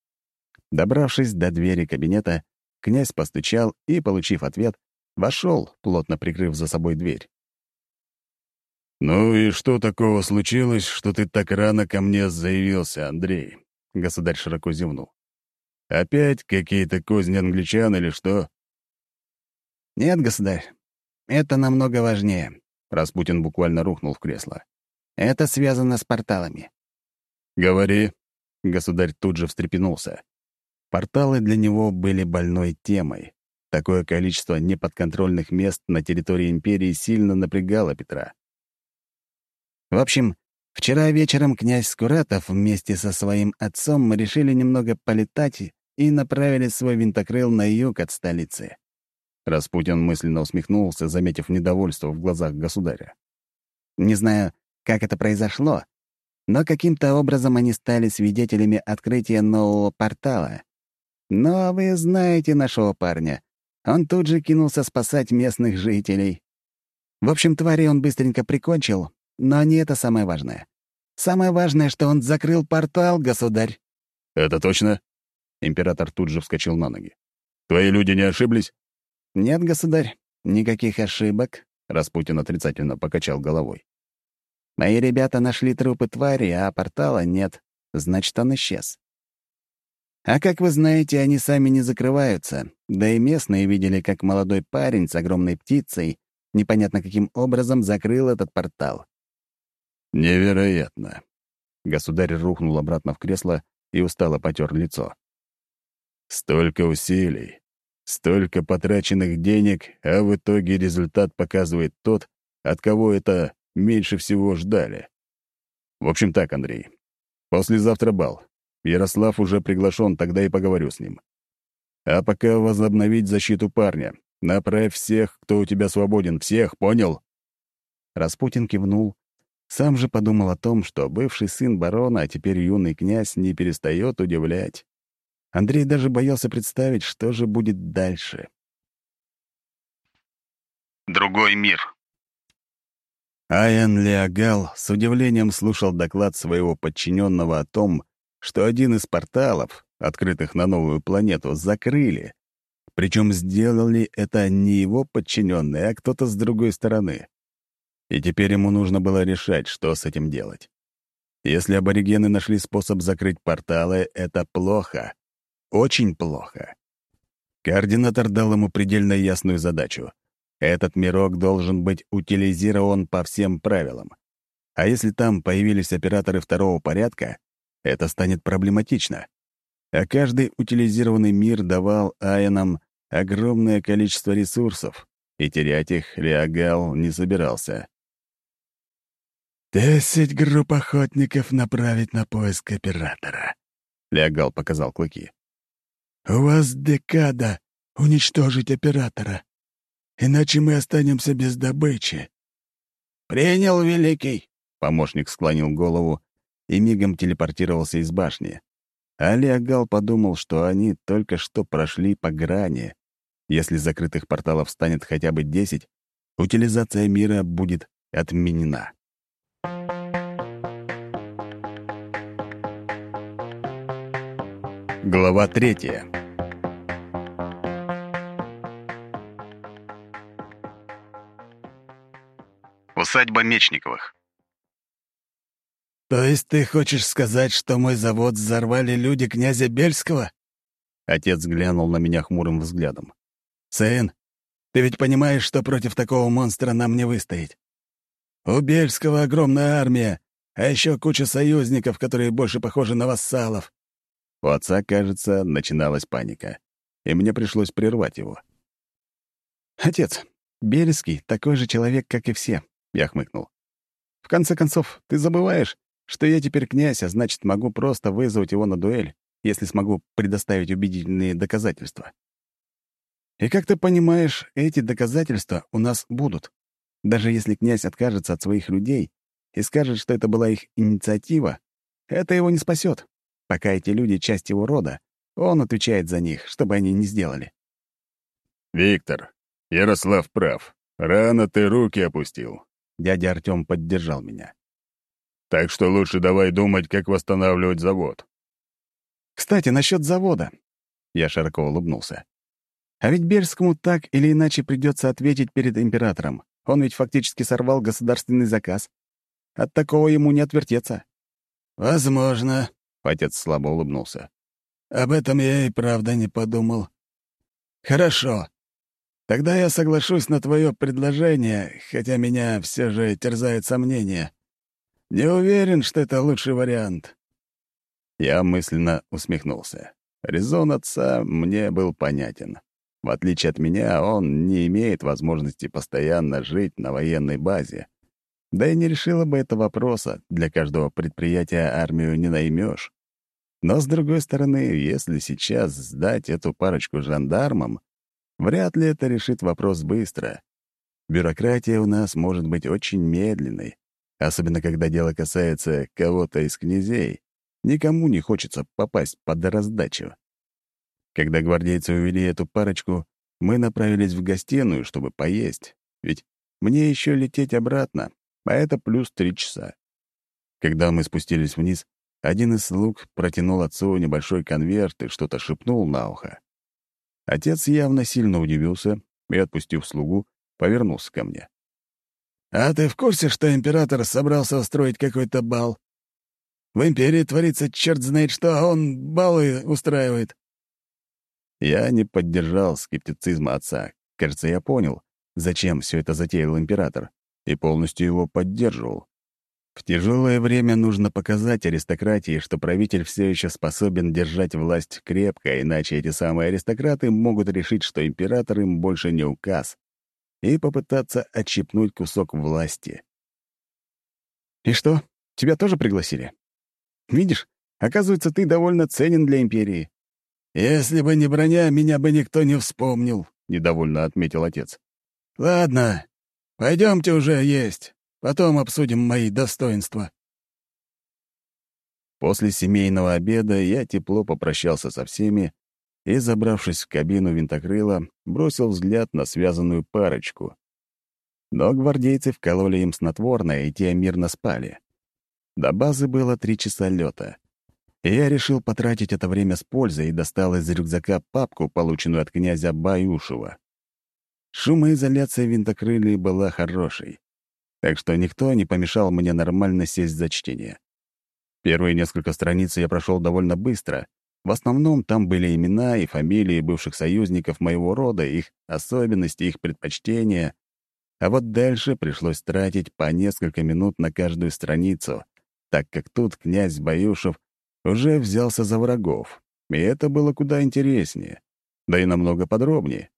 Добравшись до двери кабинета, князь постучал и, получив ответ, вошел, плотно прикрыв за собой дверь. «Ну и что такого случилось, что ты так рано ко мне заявился, Андрей?» Государь широко зевнул. «Опять какие-то козни англичан или что?» «Нет, государь, это намного важнее», — Распутин буквально рухнул в кресло. «Это связано с порталами». «Говори», — государь тут же встрепенулся. Порталы для него были больной темой. Такое количество неподконтрольных мест на территории империи сильно напрягало Петра. В общем, вчера вечером князь Скуратов вместе со своим отцом решили немного полетать и направили свой винтокрыл на юг от столицы. Распутин мысленно усмехнулся, заметив недовольство в глазах государя. Не знаю, как это произошло, но каким-то образом они стали свидетелями открытия нового портала. Но вы знаете нашего парня. Он тут же кинулся спасать местных жителей. В общем, твари он быстренько прикончил, но не это самое важное. Самое важное, что он закрыл портал, государь. «Это точно?» Император тут же вскочил на ноги. «Твои люди не ошиблись?» «Нет, государь, никаких ошибок», — Распутин отрицательно покачал головой. «Мои ребята нашли трупы твари, а портала нет. Значит, он исчез. А как вы знаете, они сами не закрываются, да и местные видели, как молодой парень с огромной птицей непонятно каким образом закрыл этот портал. «Невероятно!» Государь рухнул обратно в кресло и устало потер лицо. «Столько усилий, столько потраченных денег, а в итоге результат показывает тот, от кого это меньше всего ждали. В общем так, Андрей. Послезавтра бал. Ярослав уже приглашен, тогда и поговорю с ним. А пока возобновить защиту парня. Направь всех, кто у тебя свободен, всех, понял?» Распутин кивнул сам же подумал о том, что бывший сын барона, а теперь юный князь, не перестает удивлять. Андрей даже боялся представить, что же будет дальше. Другой мир. Аян Леогал с удивлением слушал доклад своего подчиненного о том, что один из порталов, открытых на новую планету, закрыли. Причем сделали это не его подчиненные, а кто-то с другой стороны. И теперь ему нужно было решать, что с этим делать. Если аборигены нашли способ закрыть порталы, это плохо. Очень плохо. Координатор дал ему предельно ясную задачу. Этот мирок должен быть утилизирован по всем правилам. А если там появились операторы второго порядка, это станет проблематично. А каждый утилизированный мир давал Айонам огромное количество ресурсов, и терять их Леогал не собирался. «Десять групп охотников направить на поиск оператора», — Леогал показал клыки. «У вас декада уничтожить оператора, иначе мы останемся без добычи». «Принял, Великий», — помощник склонил голову и мигом телепортировался из башни. А Леогал подумал, что они только что прошли по грани. Если закрытых порталов станет хотя бы десять, утилизация мира будет отменена. Глава третья. Усадьба Мечниковых. «То есть ты хочешь сказать, что мой завод взорвали люди князя Бельского?» Отец глянул на меня хмурым взглядом. «Сын, Ты ведь понимаешь, что против такого монстра нам не выстоять. У Бельского огромная армия, а еще куча союзников, которые больше похожи на вассалов». У отца, кажется, начиналась паника, и мне пришлось прервать его. «Отец, Бельский такой же человек, как и все», — я хмыкнул. «В конце концов, ты забываешь, что я теперь князь, а значит, могу просто вызвать его на дуэль, если смогу предоставить убедительные доказательства. И как ты понимаешь, эти доказательства у нас будут. Даже если князь откажется от своих людей и скажет, что это была их инициатива, это его не спасет. Пока эти люди — часть его рода, он отвечает за них, чтобы они не сделали. «Виктор, Ярослав прав. Рано ты руки опустил». Дядя Артём поддержал меня. Так что лучше давай думать, как восстанавливать завод. Кстати, насчет завода. Я широко улыбнулся. А ведь Бельскому так или иначе придется ответить перед императором. Он ведь фактически сорвал государственный заказ. От такого ему не отвертеться. «Возможно», — отец слабо улыбнулся. «Об этом я и правда не подумал. Хорошо. Тогда я соглашусь на твое предложение, хотя меня все же терзает сомнение. Не уверен, что это лучший вариант». Я мысленно усмехнулся. Резон отца мне был понятен. В отличие от меня, он не имеет возможности постоянно жить на военной базе. Да и не решила бы это вопроса. Для каждого предприятия армию не наймешь. Но, с другой стороны, если сейчас сдать эту парочку жандармам, вряд ли это решит вопрос быстро. Бюрократия у нас может быть очень медленной, Особенно, когда дело касается кого-то из князей. Никому не хочется попасть под раздачу. Когда гвардейцы увели эту парочку, мы направились в гостиную, чтобы поесть. Ведь мне еще лететь обратно, а это плюс три часа. Когда мы спустились вниз, один из слуг протянул отцу небольшой конверт и что-то шепнул на ухо. Отец явно сильно удивился и, отпустив слугу, повернулся ко мне. «А ты в курсе, что император собрался устроить какой-то бал? В империи творится черт знает что, а он балы устраивает». Я не поддержал скептицизма отца. Кажется, я понял, зачем все это затеял император, и полностью его поддерживал. В тяжелое время нужно показать аристократии, что правитель все еще способен держать власть крепко, иначе эти самые аристократы могут решить, что император им больше не указ, и попытаться отщипнуть кусок власти. «И что, тебя тоже пригласили? Видишь, оказывается, ты довольно ценен для империи». «Если бы не броня, меня бы никто не вспомнил», — недовольно отметил отец. «Ладно, пойдемте уже есть, потом обсудим мои достоинства». После семейного обеда я тепло попрощался со всеми и, забравшись в кабину винтокрыла, бросил взгляд на связанную парочку. Но гвардейцы вкололи им снотворное, и те мирно спали. До базы было три часа лета. Я решил потратить это время с пользой и достал из рюкзака папку, полученную от князя Баюшева. Шумоизоляция винтокрылей была хорошей, так что никто не помешал мне нормально сесть за чтение. Первые несколько страниц я прошел довольно быстро — в основном там были имена и фамилии бывших союзников моего рода, их особенности, их предпочтения. А вот дальше пришлось тратить по несколько минут на каждую страницу, так как тут князь Баюшев уже взялся за врагов. И это было куда интереснее, да и намного подробнее.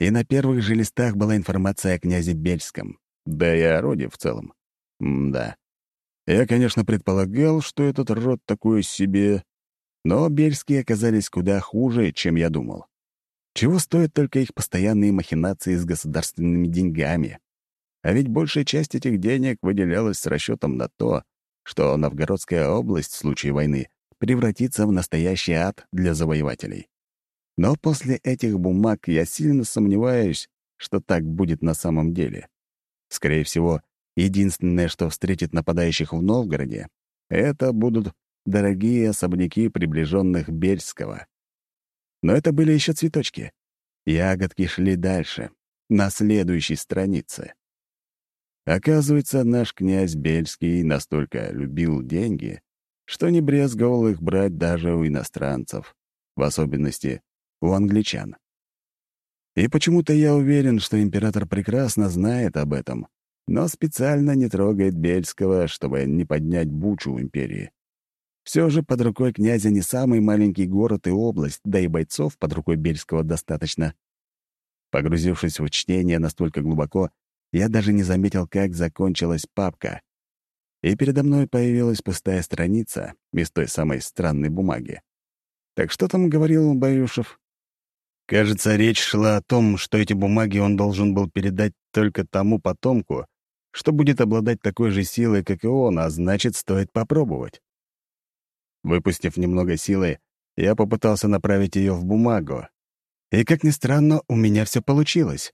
И на первых же листах была информация о князе Бельском, да и о роде в целом. М да. Я, конечно, предполагал, что этот род такой себе, но бельские оказались куда хуже, чем я думал. Чего стоят только их постоянные махинации с государственными деньгами? А ведь большая часть этих денег выделялась с расчетом на то, что Новгородская область в случае войны превратится в настоящий ад для завоевателей. Но после этих бумаг я сильно сомневаюсь, что так будет на самом деле. Скорее всего, единственное, что встретит нападающих в Новгороде, это будут дорогие особняки приближенных Бельского. Но это были еще цветочки. Ягодки шли дальше, на следующей странице. Оказывается, наш князь Бельский настолько любил деньги, что не брезговал их брать даже у иностранцев, в особенности у англичан. И почему-то я уверен, что император прекрасно знает об этом, но специально не трогает Бельского, чтобы не поднять бучу в империи. Все же под рукой князя не самый маленький город и область, да и бойцов под рукой Бельского достаточно. Погрузившись в чтение настолько глубоко, я даже не заметил, как закончилась папка. И передо мной появилась пустая страница без той самой странной бумаги. Так что там говорил Баюшев? Кажется, речь шла о том, что эти бумаги он должен был передать только тому потомку, что будет обладать такой же силой, как и он, а значит, стоит попробовать. Выпустив немного силы, я попытался направить ее в бумагу. И, как ни странно, у меня все получилось.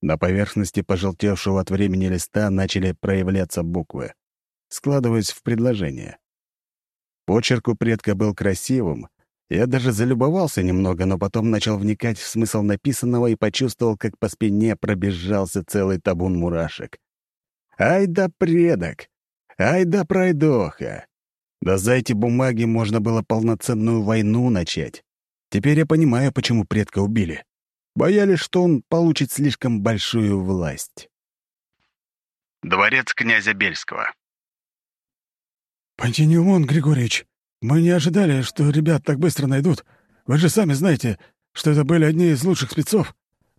На поверхности пожелтевшего от времени листа начали проявляться буквы, складываясь в предложение. Почерк у предка был красивым, я даже залюбовался немного, но потом начал вникать в смысл написанного и почувствовал, как по спине пробежался целый табун мурашек. «Ай да предок! Ай да пройдоха! Да за эти бумаги можно было полноценную войну начать. Теперь я понимаю, почему предка убили. Боялись, что он получит слишком большую власть». Дворец князя Бельского. «Пантинеумон Григорьевич, мы не ожидали, что ребят так быстро найдут. Вы же сами знаете, что это были одни из лучших спецов».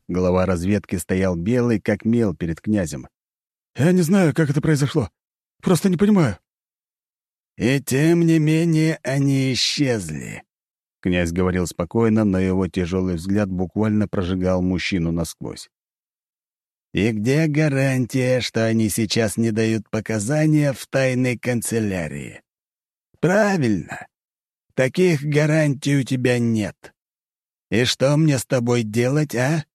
Глава разведки стоял белый, как мел перед князем. «Я не знаю, как это произошло. Просто не понимаю». «И тем не менее они исчезли». Князь говорил спокойно, но его тяжелый взгляд буквально прожигал мужчину насквозь. «И где гарантия, что они сейчас не дают показания в тайной канцелярии?» Правильно. Таких гарантий у тебя нет. И что мне с тобой делать, а?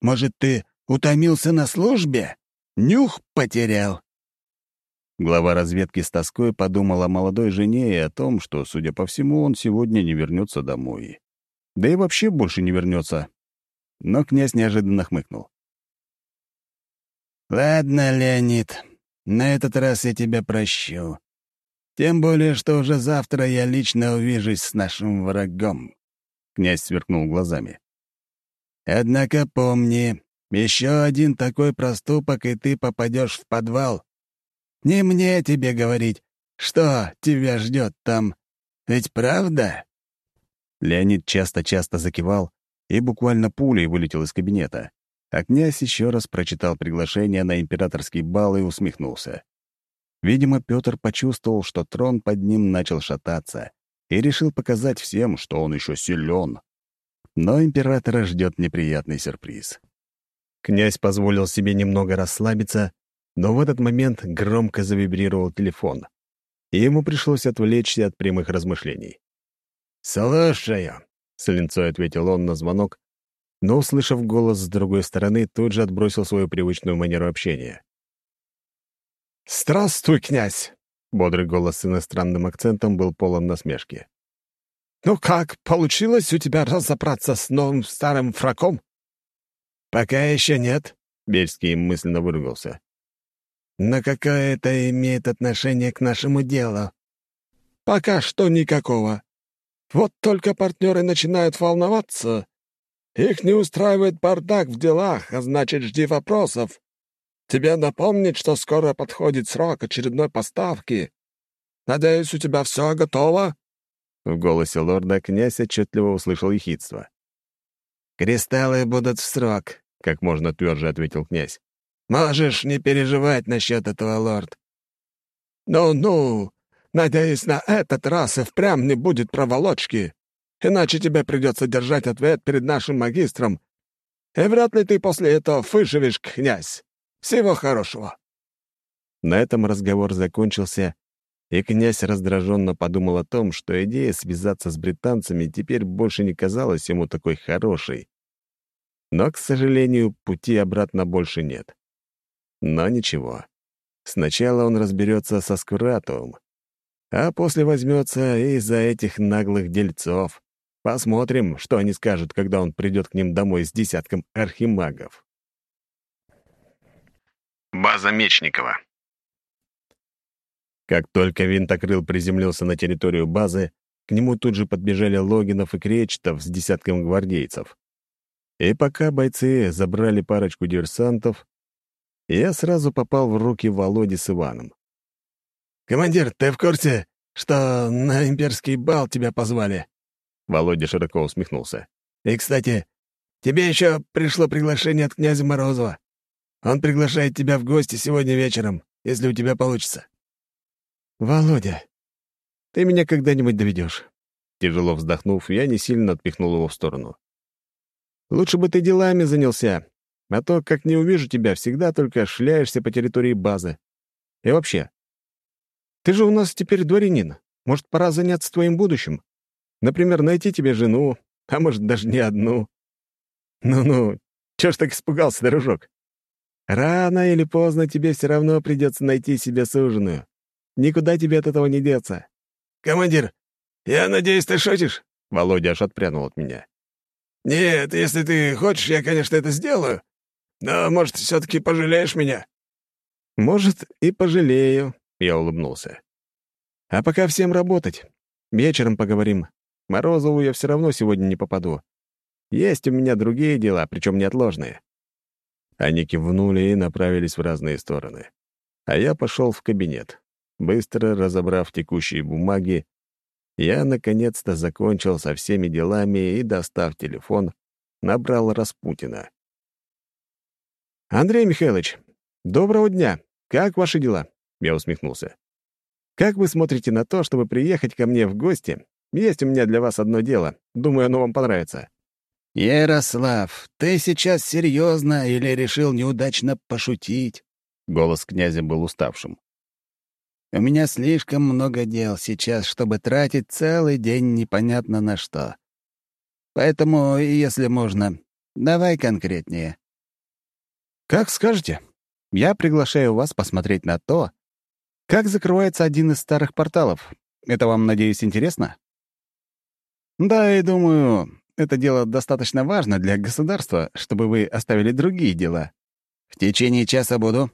Может, ты утомился на службе? Нюх потерял?» Глава разведки с тоской подумал о молодой жене и о том, что, судя по всему, он сегодня не вернется домой. Да и вообще больше не вернется. Но князь неожиданно хмыкнул. «Ладно, Леонид, на этот раз я тебя прощу. Тем более, что уже завтра я лично увижусь с нашим врагом. Князь сверкнул глазами. Однако помни, еще один такой проступок, и ты попадешь в подвал. Не мне тебе говорить, что тебя ждет там. Ведь правда? Леонид часто-часто закивал и буквально пулей вылетел из кабинета. А князь еще раз прочитал приглашение на императорский бал и усмехнулся. Видимо, Петр почувствовал, что трон под ним начал шататься, и решил показать всем, что он еще силен. Но императора ждет неприятный сюрприз. Князь позволил себе немного расслабиться, но в этот момент громко завибрировал телефон, и ему пришлось отвлечься от прямых размышлений. «Слушаю», — с линцой ответил он на звонок, но, услышав голос с другой стороны, тут же отбросил свою привычную манеру общения. «Здравствуй, князь!» — бодрый голос с иностранным акцентом был полон насмешки. «Ну как, получилось у тебя разобраться с новым старым фраком?» «Пока еще нет», — Бельский мысленно выругался. «Но какое это имеет отношение к нашему делу?» «Пока что никакого. Вот только партнеры начинают волноваться. Их не устраивает бардак в делах, а значит, жди вопросов. Тебе напомнить, что скоро подходит срок очередной поставки. Надеюсь, у тебя все готово?» В голосе лорда князь отчетливо услышал ехидство. «Кристаллы будут в срок», — как можно тверже ответил князь. «Можешь не переживать насчет этого, лорд». «Ну-ну, надеюсь, на этот раз и впрямь не будет проволочки, иначе тебе придется держать ответ перед нашим магистром, и вряд ли ты после этого выживешь, князь». Всего хорошего». На этом разговор закончился, и князь раздраженно подумал о том, что идея связаться с британцами теперь больше не казалась ему такой хорошей. Но, к сожалению, пути обратно больше нет. Но ничего. Сначала он разберется со Скуратовым, а после возьмется и за этих наглых дельцов. Посмотрим, что они скажут, когда он придет к ним домой с десятком архимагов. База Мечникова. Как только винтокрыл приземлился на территорию базы, к нему тут же подбежали Логинов и Кречетов с десятком гвардейцев. И пока бойцы забрали парочку диверсантов, я сразу попал в руки Володи с Иваном. «Командир, ты в курсе, что на имперский бал тебя позвали?» Володя широко усмехнулся. «И, кстати, тебе еще пришло приглашение от князя Морозова. Он приглашает тебя в гости сегодня вечером, если у тебя получится». «Володя, ты меня когда-нибудь доведешь. Тяжело вздохнув, я не сильно отпихнул его в сторону. «Лучше бы ты делами занялся, а то, как не увижу тебя, всегда только шляешься по территории базы. И вообще, ты же у нас теперь дворянин. Может, пора заняться твоим будущим? Например, найти тебе жену, а может, даже не одну. Ну-ну, чё ж так испугался, дружок? Рано или поздно тебе все равно придется найти себе суженую. Никуда тебе от этого не деться. «Командир, я надеюсь, ты шутишь?» Володя аж отпрянул от меня. «Нет, если ты хочешь, я, конечно, это сделаю. Но, может, все таки пожалеешь меня?» «Может, и пожалею», — я улыбнулся. «А пока всем работать. Вечером поговорим. Морозову я все равно сегодня не попаду. Есть у меня другие дела, причем неотложные». Они кивнули и направились в разные стороны. А я пошел в кабинет. Быстро разобрав текущие бумаги, я наконец-то закончил со всеми делами и, достав телефон, набрал Распутина. «Андрей Михайлович, доброго дня! Как ваши дела?» Я усмехнулся. «Как вы смотрите на то, чтобы приехать ко мне в гости? Есть у меня для вас одно дело. Думаю, оно вам понравится». «Ярослав, ты сейчас серьезно или решил неудачно пошутить?» Голос князя был уставшим. У меня слишком много дел сейчас, чтобы тратить целый день непонятно на что. Поэтому, если можно, давай конкретнее. Как скажете. Я приглашаю вас посмотреть на то, как закрывается один из старых порталов. Это вам, надеюсь, интересно? Да, и думаю, это дело достаточно важно для государства, чтобы вы оставили другие дела. В течение часа буду.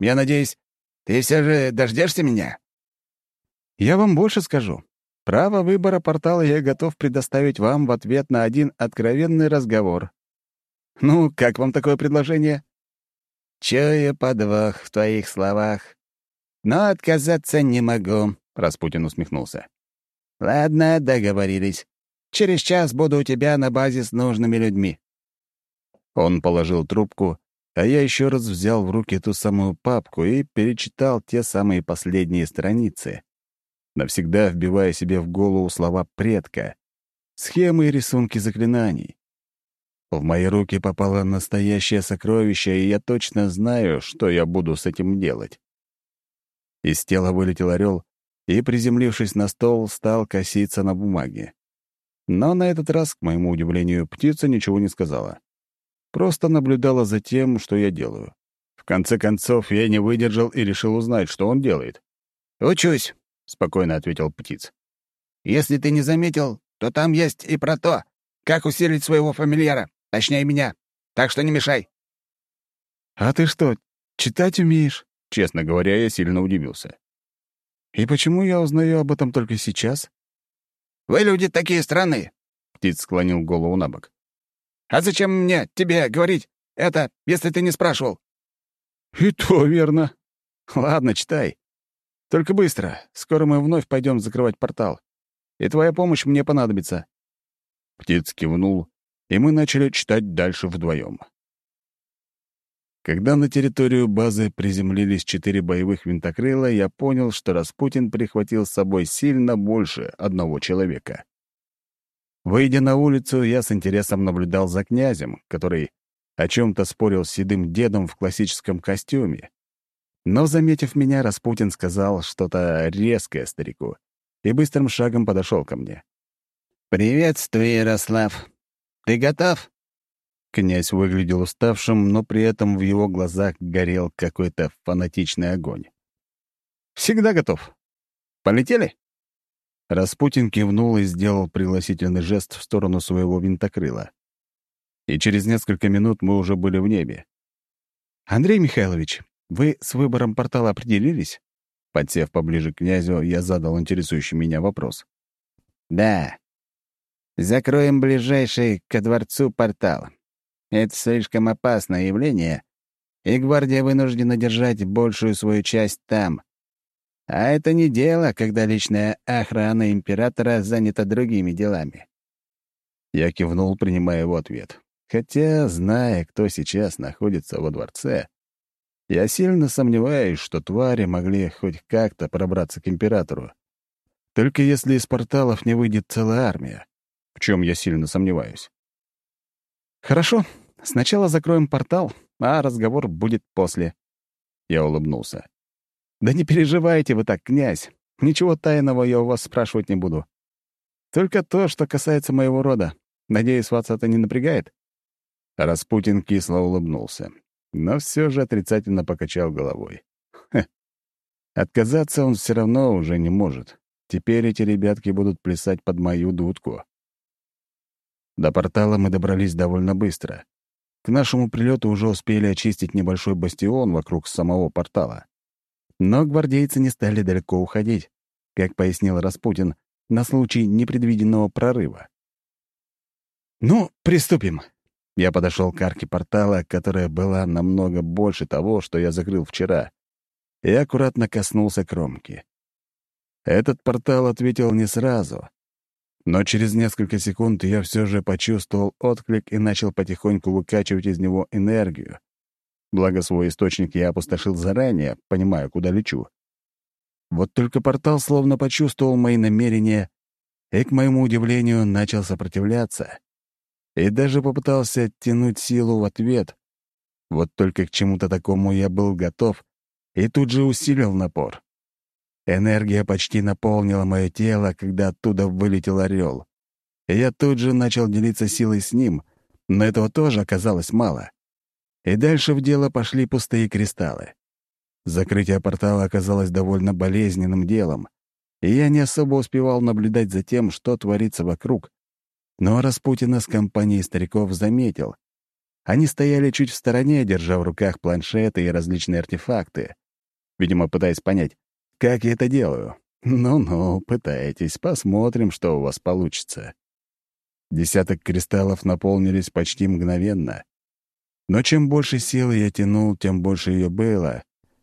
Я надеюсь, ты все же дождешься меня?» «Я вам больше скажу. Право выбора портала я готов предоставить вам в ответ на один откровенный разговор. Ну, как вам такое предложение?» «Чую подвох в твоих словах. Но отказаться не могу», — Распутин усмехнулся. «Ладно, договорились. Через час буду у тебя на базе с нужными людьми». Он положил трубку а я еще раз взял в руки ту самую папку и перечитал те самые последние страницы, навсегда вбивая себе в голову слова предка, схемы и рисунки заклинаний. В мои руки попало настоящее сокровище, и я точно знаю, что я буду с этим делать. Из тела вылетел орел и, приземлившись на стол, стал коситься на бумаге. Но на этот раз, к моему удивлению, птица ничего не сказала просто наблюдала за тем, что я делаю. В конце концов, я не выдержал и решил узнать, что он делает. «Учусь», — спокойно ответил птиц. «Если ты не заметил, то там есть и про то, как усилить своего фамильяра, точнее меня. Так что не мешай». «А ты что, читать умеешь?» Честно говоря, я сильно удивился. «И почему я узнаю об этом только сейчас?» «Вы люди такие странные», — птиц склонил голову на бок. А зачем мне тебе говорить это, если ты не спрашивал?» «И то верно. Ладно, читай. Только быстро. Скоро мы вновь пойдем закрывать портал. И твоя помощь мне понадобится». Птиц кивнул, и мы начали читать дальше вдвоем. Когда на территорию базы приземлились четыре боевых винтокрыла, я понял, что Распутин прихватил с собой сильно больше одного человека. Выйдя на улицу, я с интересом наблюдал за князем, который о чем-то спорил с седым дедом в классическом костюме. Но, заметив меня, Распутин сказал что-то резкое старику и быстрым шагом подошел ко мне. «Приветствую, Ярослав. Ты готов?» Князь выглядел уставшим, но при этом в его глазах горел какой-то фанатичный огонь. «Всегда готов. Полетели?» Распутин кивнул и сделал пригласительный жест в сторону своего винтокрыла. И через несколько минут мы уже были в небе. «Андрей Михайлович, вы с выбором портала определились?» Подсев поближе к князю, я задал интересующий меня вопрос. «Да. Закроем ближайший ко дворцу портал. Это слишком опасное явление, и гвардия вынуждена держать большую свою часть там. А это не дело, когда личная охрана императора занята другими делами. Я кивнул, принимая его ответ. Хотя, зная, кто сейчас находится во дворце, я сильно сомневаюсь, что твари могли хоть как-то пробраться к императору. Только если из порталов не выйдет целая армия, в чем я сильно сомневаюсь. «Хорошо, сначала закроем портал, а разговор будет после». Я улыбнулся. «Да не переживайте вы так, князь. Ничего тайного я у вас спрашивать не буду. Только то, что касается моего рода. Надеюсь, вас это не напрягает?» Распутин кисло улыбнулся, но все же отрицательно покачал головой. Хе. Отказаться он все равно уже не может. Теперь эти ребятки будут плясать под мою дудку. До портала мы добрались довольно быстро. К нашему прилету уже успели очистить небольшой бастион вокруг самого портала. Но гвардейцы не стали далеко уходить, как пояснил Распутин, на случай непредвиденного прорыва. «Ну, приступим». Я подошел к арке портала, которая была намного больше того, что я закрыл вчера, и аккуратно коснулся кромки. Этот портал ответил не сразу, но через несколько секунд я все же почувствовал отклик и начал потихоньку выкачивать из него энергию. Благо свой источник я опустошил заранее, понимая, куда лечу. Вот только портал словно почувствовал мои намерения и, к моему удивлению, начал сопротивляться и даже попытался оттянуть силу в ответ. Вот только к чему-то такому я был готов и тут же усилил напор. Энергия почти наполнила мое тело, когда оттуда вылетел орел. Я тут же начал делиться силой с ним, но этого тоже оказалось мало. И дальше в дело пошли пустые кристаллы. Закрытие портала оказалось довольно болезненным делом, и я не особо успевал наблюдать за тем, что творится вокруг, но Распутина с компанией стариков заметил. Они стояли чуть в стороне, держа в руках планшеты и различные артефакты. Видимо, пытаясь понять, как я это делаю. Ну-ну, пытайтесь, посмотрим, что у вас получится. Десяток кристаллов наполнились почти мгновенно. Но чем больше силы я тянул, тем больше ее было,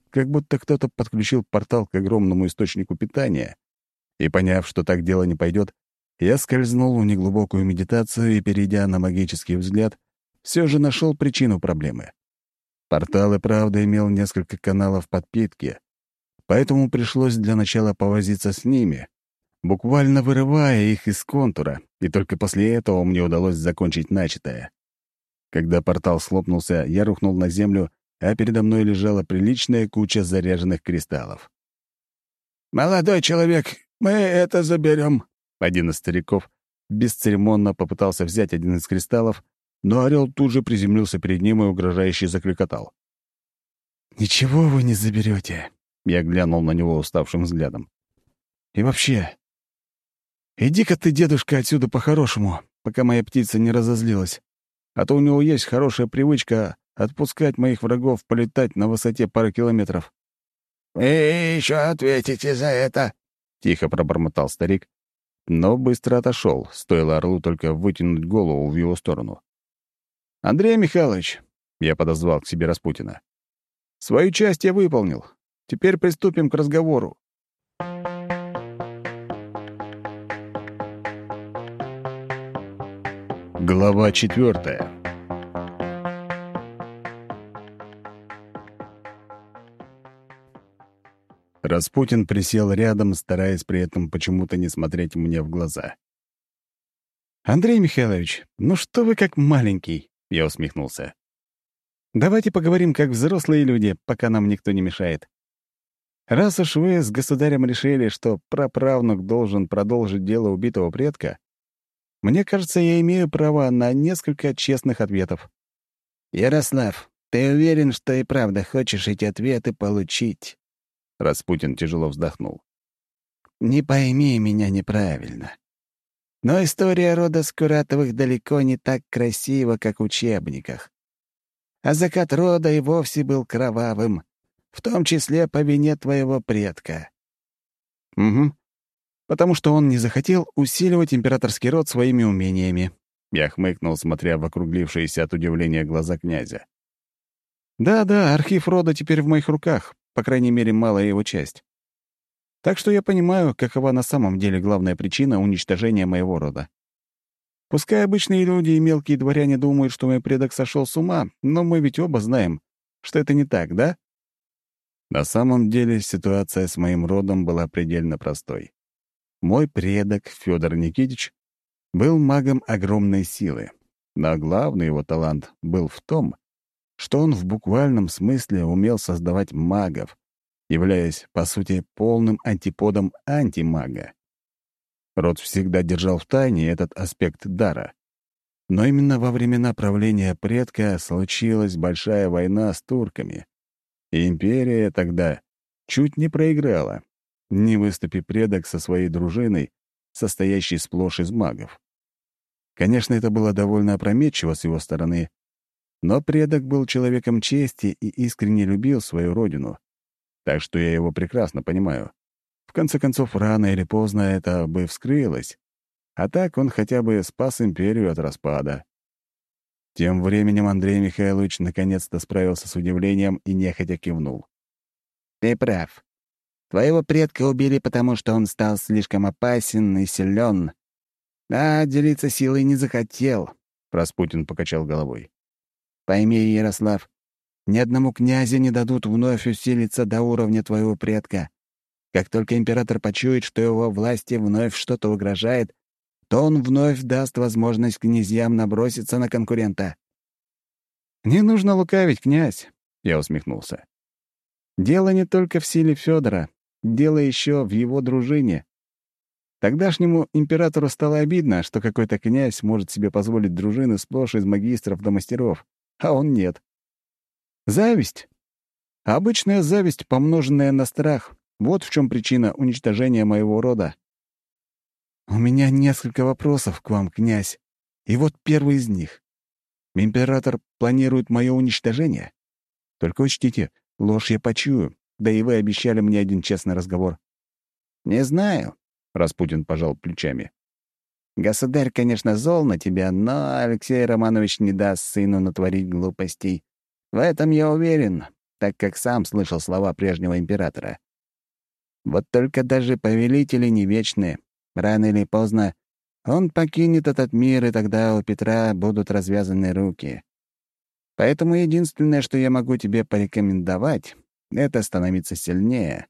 как будто кто-то подключил портал к огромному источнику питания. И поняв, что так дело не пойдет, я скользнул в неглубокую медитацию и, перейдя на магический взгляд, все же нашел причину проблемы. Портал и правда имел несколько каналов подпитки, поэтому пришлось для начала повозиться с ними, буквально вырывая их из контура, и только после этого мне удалось закончить начатое. Когда портал слопнулся, я рухнул на землю, а передо мной лежала приличная куча заряженных кристаллов. «Молодой человек, мы это заберем», один из стариков бесцеремонно попытался взять один из кристаллов, но орел тут же приземлился перед ним и угрожающе закликотал. «Ничего вы не заберете, я глянул на него уставшим взглядом. «И вообще, иди-ка ты, дедушка, отсюда по-хорошему, пока моя птица не разозлилась. А то у него есть хорошая привычка отпускать моих врагов полетать на высоте пары километров». «Вы еще ответите за это», — тихо пробормотал старик, но быстро отошел, стоило орлу только вытянуть голову в его сторону. «Андрей Михайлович», — я подозвал к себе Распутина, — «свою часть я выполнил. Теперь приступим к разговору». Глава четвертая. Распутин присел рядом, стараясь при этом почему-то не смотреть мне в глаза. «Андрей Михайлович, ну что вы как маленький?» — я усмехнулся. «Давайте поговорим как взрослые люди, пока нам никто не мешает. Раз уж вы с государем решили, что праправнук должен продолжить дело убитого предка, мне кажется, я имею право на несколько честных ответов». «Ярослав, ты уверен, что и правда хочешь эти ответы получить?» Распутин тяжело вздохнул. «Не пойми меня неправильно. Но история рода Скуратовых далеко не так красива, как в учебниках. А закат рода и вовсе был кровавым, в том числе по вине твоего предка». «Угу. потому что он не захотел усиливать императорский род своими умениями. Я хмыкнул, смотря в округлившиеся от удивления глаза князя. Да-да, архив рода теперь в моих руках, по крайней мере, малая его часть. Так что я понимаю, какова на самом деле главная причина уничтожения моего рода. Пускай обычные люди и мелкие дворяне думают, что мой предок сошел с ума, но мы ведь оба знаем, что это не так, да? На самом деле ситуация с моим родом была предельно простой. Мой предок, Федор Никитич, был магом огромной силы, но главный его талант был в том, что он в буквальном смысле умел создавать магов, являясь, по сути, полным антиподом антимага. Род всегда держал в тайне этот аспект дара. Но именно во времена правления предка случилась большая война с турками, и империя тогда чуть не проиграла, не выступи предок со своей дружиной, состоящей сплошь из магов. Конечно, это было довольно опрометчиво с его стороны, но предок был человеком чести и искренне любил свою родину. Так что я его прекрасно понимаю. В конце концов, рано или поздно это бы вскрылось. А так он хотя бы спас империю от распада. Тем временем Андрей Михайлович наконец-то справился с удивлением и нехотя кивнул. «Ты прав. Твоего предка убили, потому что он стал слишком опасен и силен. А делиться силой не захотел», — Распутин покачал головой. Пойми, Ярослав, ни одному князю не дадут вновь усилиться до уровня твоего предка. Как только император почует, что его власти вновь что-то угрожает, то он вновь даст возможность князьям наброситься на конкурента. «Не нужно лукавить, князь», — я усмехнулся. «Дело не только в силе Федора, дело еще в его дружине. Тогдашнему императору стало обидно, что какой-то князь может себе позволить дружину сплошь из магистров до мастеров а он нет. Зависть. Обычная зависть, помноженная на страх. Вот в чем причина уничтожения моего рода. У меня несколько вопросов к вам, князь. И вот первый из них. Император планирует мое уничтожение? Только учтите, ложь я почую, да и вы обещали мне один честный разговор. «Не знаю», — Распутин пожал плечами. Государь, конечно, зол на тебя, но Алексей Романович не даст сыну натворить глупостей. В этом я уверен, так как сам слышал слова прежнего императора. Вот только даже повелители не вечны. Рано или поздно он покинет этот мир, и тогда у Петра будут развязаны руки. Поэтому единственное, что я могу тебе порекомендовать, — это становиться сильнее.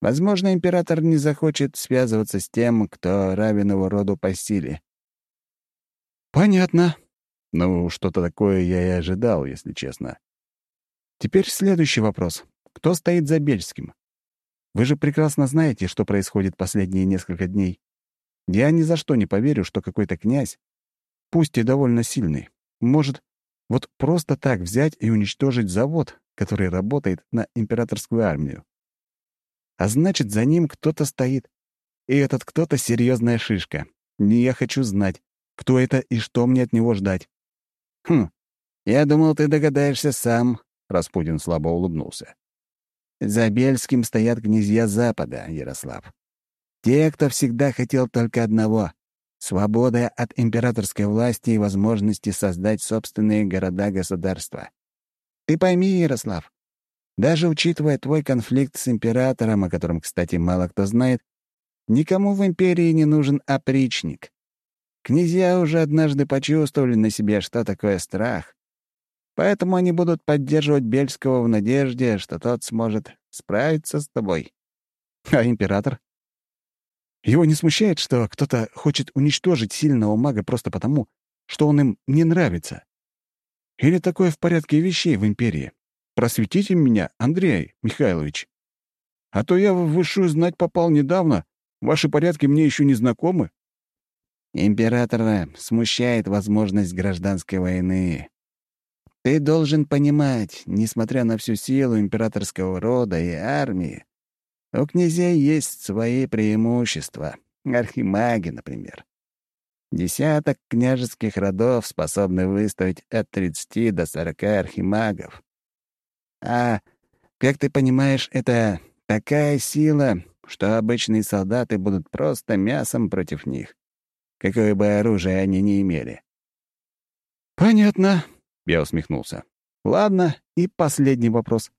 Возможно, император не захочет связываться с тем, кто равен его роду по силе. Понятно. Ну, что-то такое я и ожидал, если честно. Теперь следующий вопрос. Кто стоит за Бельским? Вы же прекрасно знаете, что происходит последние несколько дней. Я ни за что не поверю, что какой-то князь, пусть и довольно сильный, может вот просто так взять и уничтожить завод, который работает на императорскую армию. А значит, за ним кто-то стоит. И этот кто-то — серьезная шишка. Не я хочу знать, кто это и что мне от него ждать. «Хм, я думал, ты догадаешься сам», — Распутин слабо улыбнулся. «За Бельским стоят князья Запада, Ярослав. Те, кто всегда хотел только одного — свободы от императорской власти и возможности создать собственные города-государства. Ты пойми, Ярослав, даже учитывая твой конфликт с императором, о котором, кстати, мало кто знает, никому в империи не нужен опричник. Князья уже однажды почувствовали на себе, что такое страх. Поэтому они будут поддерживать Бельского в надежде, что тот сможет справиться с тобой. А император? Его не смущает, что кто-то хочет уничтожить сильного мага просто потому, что он им не нравится? Или такое в порядке вещей в империи? Просветите меня, Андрей Михайлович. А то я в высшую знать попал недавно. Ваши порядки мне еще не знакомы. Императора смущает возможность гражданской войны. Ты должен понимать, несмотря на всю силу императорского рода и армии, у князей есть свои преимущества. Архимаги, например. Десяток княжеских родов способны выставить от 30 до 40 архимагов. А, как ты понимаешь, это такая сила, что обычные солдаты будут просто мясом против них, какое бы оружие они ни имели. «Понятно», — я усмехнулся. «Ладно, и последний вопрос.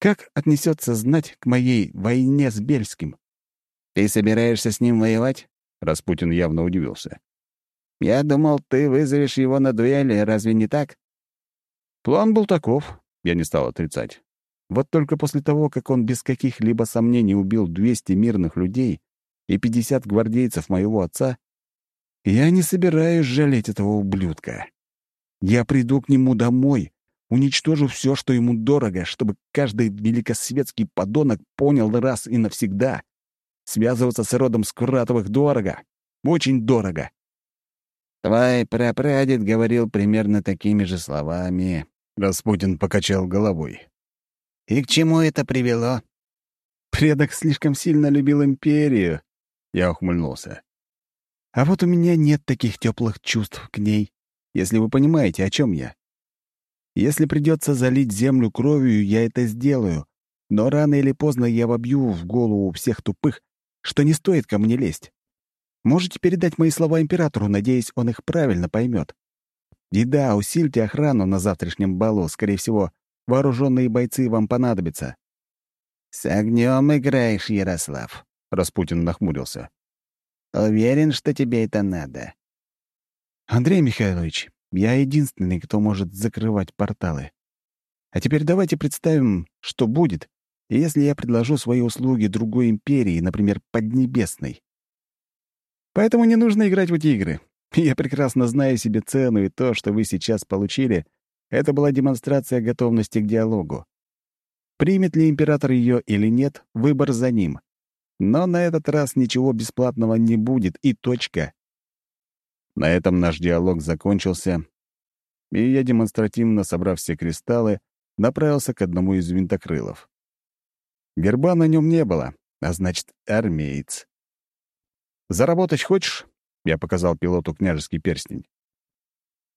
Как отнесется знать к моей войне с Бельским?» «Ты собираешься с ним воевать?» Распутин явно удивился. «Я думал, ты вызовешь его на дуэли, разве не так?» План был таков, я не стал отрицать. Вот только после того, как он без каких-либо сомнений убил 200 мирных людей и 50 гвардейцев моего отца, я не собираюсь жалеть этого ублюдка. Я приду к нему домой, уничтожу все, что ему дорого, чтобы каждый великосветский подонок понял раз и навсегда. Связываться с родом Скуратовых дорого, очень дорого. «Твой прапрадед говорил примерно такими же словами», — Распутин покачал головой. «И к чему это привело?» «Предок слишком сильно любил империю», — я ухмыльнулся. «А вот у меня нет таких теплых чувств к ней, если вы понимаете, о чем я. Если придется залить землю кровью, я это сделаю, но рано или поздно я вобью в голову всех тупых, что не стоит ко мне лезть. Можете передать мои слова императору, надеясь, он их правильно поймет. И да, усильте охрану на завтрашнем балу, скорее всего, вооруженные бойцы вам понадобятся». «С огнем играешь, Ярослав», — Распутин нахмурился. «Уверен, что тебе это надо». «Андрей Михайлович, я единственный, кто может закрывать порталы. А теперь давайте представим, что будет, если я предложу свои услуги другой империи, например, Поднебесной. Поэтому не нужно играть в эти игры. Я прекрасно знаю себе цену, и то, что вы сейчас получили, это была демонстрация готовности к диалогу. Примет ли император ее или нет, выбор за ним. Но на этот раз ничего бесплатного не будет, и точка. На этом наш диалог закончился, и я, демонстративно собрав все кристаллы, направился к одному из винтокрылов. Герба на нем не было, а значит, армеец. «Заработать хочешь?» — я показал пилоту княжеский перстень.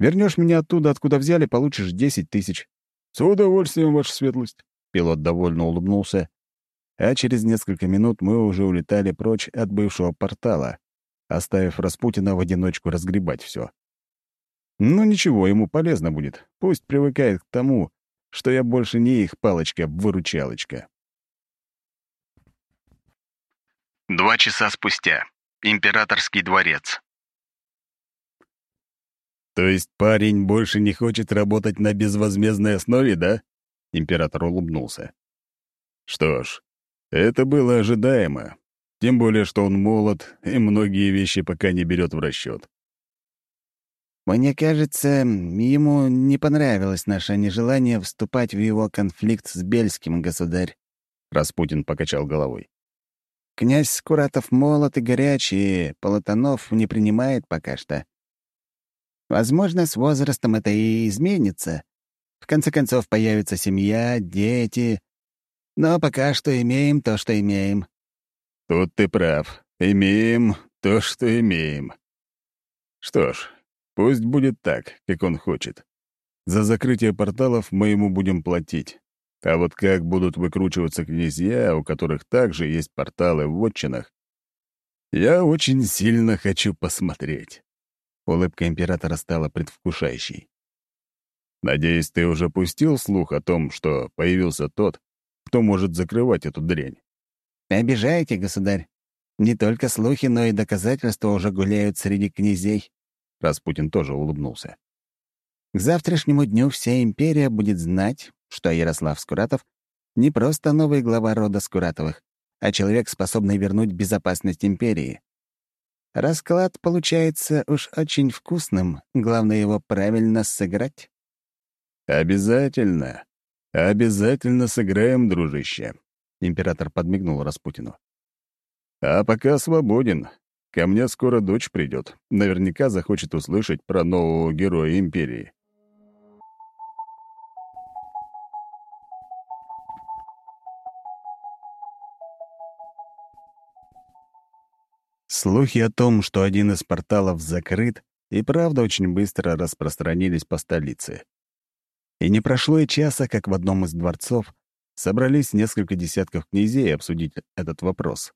«Вернешь меня оттуда, откуда взяли, получишь десять тысяч». «С удовольствием, ваша светлость». Пилот довольно улыбнулся, а через несколько минут мы уже улетали прочь от бывшего портала, оставив Распутина в одиночку разгребать все. Ну ничего, ему полезно будет. Пусть привыкает к тому, что я больше не их палочка-выручалочка. Два часа спустя. Императорский дворец. «То есть парень больше не хочет работать на безвозмездной основе, да?» Император улыбнулся. «Что ж, это было ожидаемо. Тем более, что он молод и многие вещи пока не берет в расчет. Мне кажется, ему не понравилось наше нежелание вступать в его конфликт с Бельским, государь. Распутин покачал головой. Князь Скуратов молод и горячий, и Полотанов не принимает пока что. Возможно, с возрастом это и изменится. В конце концов, появится семья, дети. Но пока что имеем то, что имеем. Тут ты прав. Имеем то, что имеем. Что ж, пусть будет так, как он хочет. За закрытие порталов мы ему будем платить. А вот как будут выкручиваться князья, у которых также есть порталы в отчинах, я очень сильно хочу посмотреть. Улыбка императора стала предвкушающей. Надеюсь, ты уже пустил слух о том, что появился тот, кто может закрывать эту дрянь. Обижаете, государь. Не только слухи, но и доказательства уже гуляют среди князей. Распутин тоже улыбнулся. К завтрашнему дню вся империя будет знать, что Ярослав Скуратов не просто новый глава рода Скуратовых, а человек, способный вернуть безопасность империи. Расклад получается уж очень вкусным, главное его правильно сыграть. «Обязательно. Обязательно сыграем, дружище», — император подмигнул Распутину. «А пока свободен. Ко мне скоро дочь придет. Наверняка захочет услышать про нового героя империи». Слухи о том, что один из порталов закрыт, и правда очень быстро распространились по столице. И не прошло и часа, как в одном из дворцов собрались несколько десятков князей обсудить этот вопрос.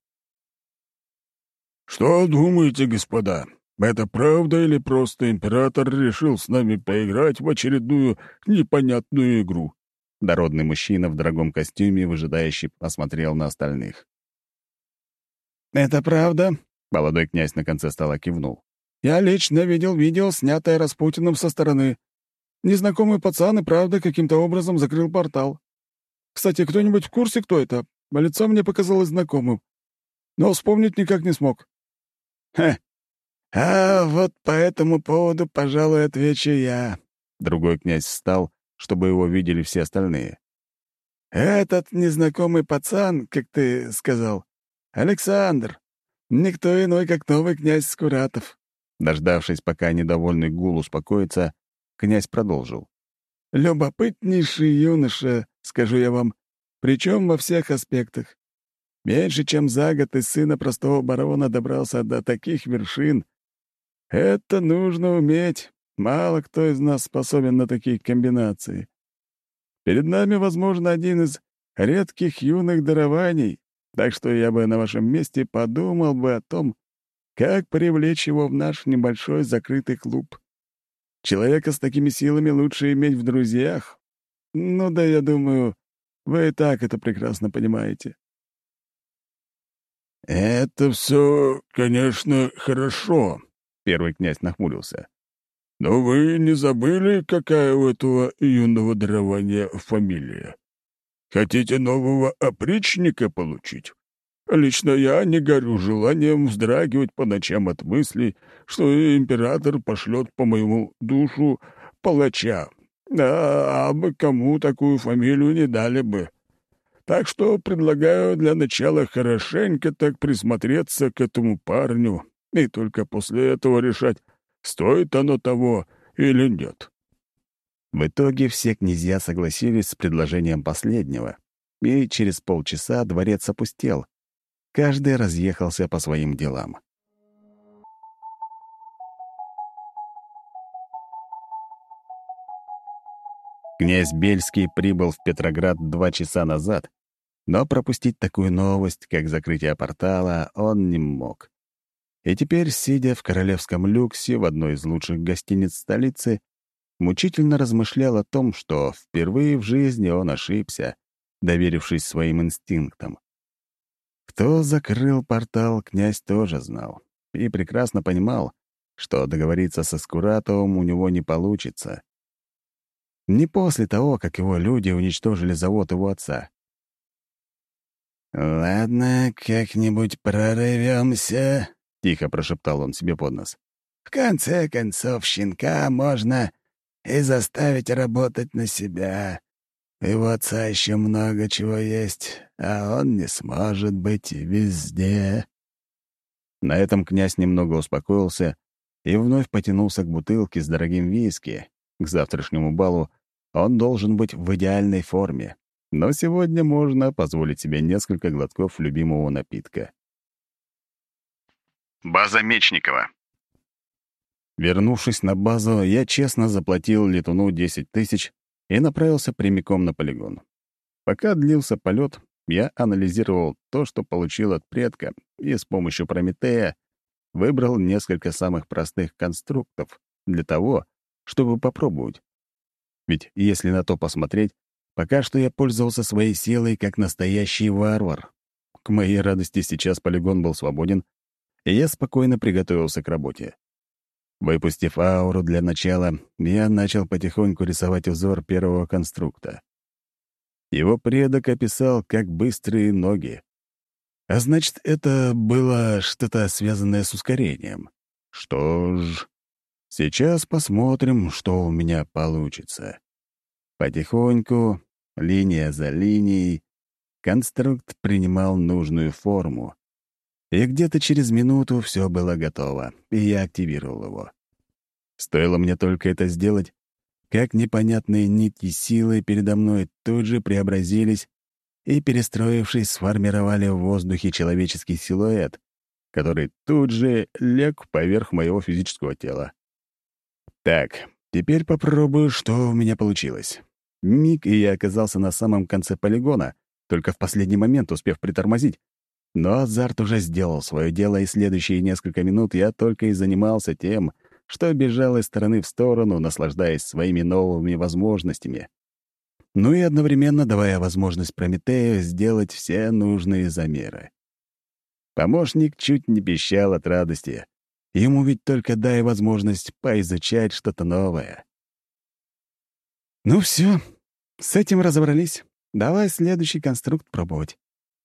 «Что думаете, господа? Это правда или просто император решил с нами поиграть в очередную непонятную игру?» Дородный мужчина в дорогом костюме, выжидающий, посмотрел на остальных. «Это правда?» — молодой князь на конце стола кивнул. «Я лично видел видео, снятое Распутиным со стороны. Незнакомый пацан и правда каким-то образом закрыл портал. Кстати, кто-нибудь в курсе, кто это? Лицо мне показалось знакомым. Но вспомнить никак не смог». «Хе, а вот по этому поводу, пожалуй, отвечу я». Другой князь встал, чтобы его видели все остальные. «Этот незнакомый пацан, как ты сказал, Александр, никто иной, как новый князь Скуратов». Дождавшись, пока недовольный гул успокоится, князь продолжил. «Любопытнейший юноша, скажу я вам, причем во всех аспектах. Меньше чем за год из сына простого барона добрался до таких вершин. Это нужно уметь. Мало кто из нас способен на такие комбинации. Перед нами, возможно, один из редких юных дарований, так что я бы на вашем месте подумал бы о том, как привлечь его в наш небольшой закрытый клуб. Человека с такими силами лучше иметь в друзьях. Ну да, я думаю, вы и так это прекрасно понимаете. «Это все, конечно, хорошо», — первый князь нахмурился. «Но вы не забыли, какая у этого юного дарования фамилия? Хотите нового опричника получить? Лично я не горю желанием вздрагивать по ночам от мыслей, что император пошлет по моему душу палача, а, бы кому такую фамилию не дали бы. Так что предлагаю для начала хорошенько так присмотреться к этому парню и только после этого решать, стоит оно того или нет». В итоге все князья согласились с предложением последнего, и через полчаса дворец опустел. Каждый разъехался по своим делам. Князь Бельский прибыл в Петроград два часа назад но пропустить такую новость, как закрытие портала, он не мог. И теперь, сидя в королевском люксе в одной из лучших гостиниц столицы, мучительно размышлял о том, что впервые в жизни он ошибся, доверившись своим инстинктам. Кто закрыл портал, князь тоже знал и прекрасно понимал, что договориться со Скуратовым у него не получится. Не после того, как его люди уничтожили завод его отца. «Ладно, как-нибудь прорывемся», — тихо прошептал он себе под нос. «В конце концов, щенка можно и заставить работать на себя. Его отца еще много чего есть, а он не сможет быть везде». На этом князь немного успокоился и вновь потянулся к бутылке с дорогим виски. К завтрашнему балу он должен быть в идеальной форме, но сегодня можно позволить себе несколько глотков любимого напитка. База Мечникова. Вернувшись на базу, я честно заплатил летуну 10 тысяч и направился прямиком на полигон. Пока длился полет, я анализировал то, что получил от предка, и с помощью Прометея выбрал несколько самых простых конструктов для того, чтобы попробовать. Ведь если на то посмотреть, Пока что я пользовался своей силой как настоящий варвар. К моей радости сейчас полигон был свободен, и я спокойно приготовился к работе. Выпустив ауру для начала, я начал потихоньку рисовать узор первого конструкта. Его предок описал как быстрые ноги. А значит, это было что-то связанное с ускорением. Что ж, сейчас посмотрим, что у меня получится. Потихоньку, линия за линией, конструкт принимал нужную форму. И где-то через минуту все было готово, и я активировал его. Стоило мне только это сделать, как непонятные нити силы передо мной тут же преобразились и, перестроившись, сформировали в воздухе человеческий силуэт, который тут же лег поверх моего физического тела. Так, теперь попробую, что у меня получилось. Миг, и я оказался на самом конце полигона, только в последний момент успев притормозить. Но азарт уже сделал свое дело, и следующие несколько минут я только и занимался тем, что бежал из стороны в сторону, наслаждаясь своими новыми возможностями. Ну и одновременно давая возможность Прометею сделать все нужные замеры. Помощник чуть не пищал от радости. Ему ведь только дай возможность поизучать что-то новое. «Ну все, с этим разобрались. Давай следующий конструкт пробовать».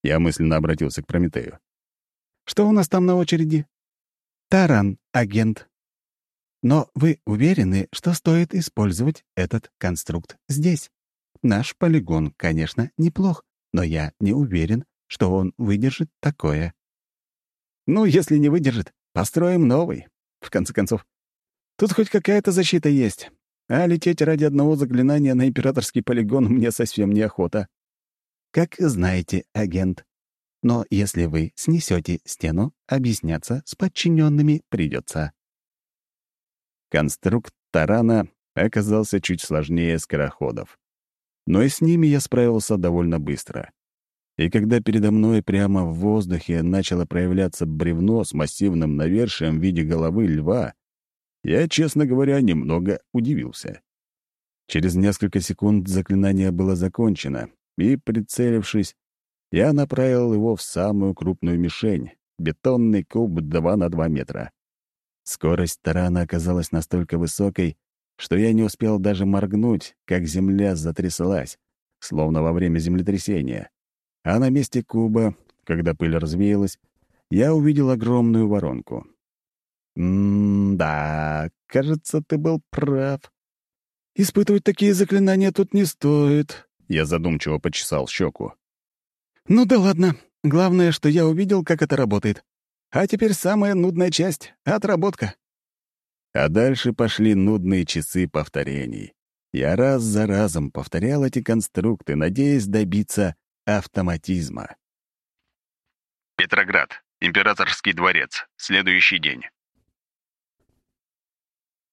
Я мысленно обратился к Прометею. «Что у нас там на очереди?» «Таран, агент», но вы уверены, что стоит использовать этот конструкт здесь? Наш полигон, конечно, неплох, но я не уверен, что он выдержит такое. Ну, если не выдержит, построим новый. В конце концов, тут хоть какая-то защита есть. А лететь ради одного заклинания на императорский полигон мне совсем неохота. Как знаете, агент. Но если вы снесете стену, объясняться с подчиненными придется. Конструкт тарана оказался чуть сложнее скороходов. Но и с ними я справился довольно быстро. И когда передо мной прямо в воздухе начало проявляться бревно с массивным навершием в виде головы льва, я, честно говоря, немного удивился. Через несколько секунд заклинание было закончено, и, прицелившись, я направил его в самую крупную мишень — бетонный куб 2 на 2 метра. Скорость тарана оказалась настолько высокой, что я не успел даже моргнуть, как земля затряслась, словно во время землетрясения. А на месте куба, когда пыль развеялась, я увидел огромную воронку. «М-да, кажется, ты был прав. Испытывать такие заклинания тут не стоит», — я задумчиво почесал щеку. «Ну да ладно. Главное, что я увидел, как это работает. А теперь самая нудная часть — отработка. А дальше пошли нудные часы повторений. Я раз за разом повторял эти конструкты, надеясь добиться автоматизма. Петроград. Императорский дворец. Следующий день.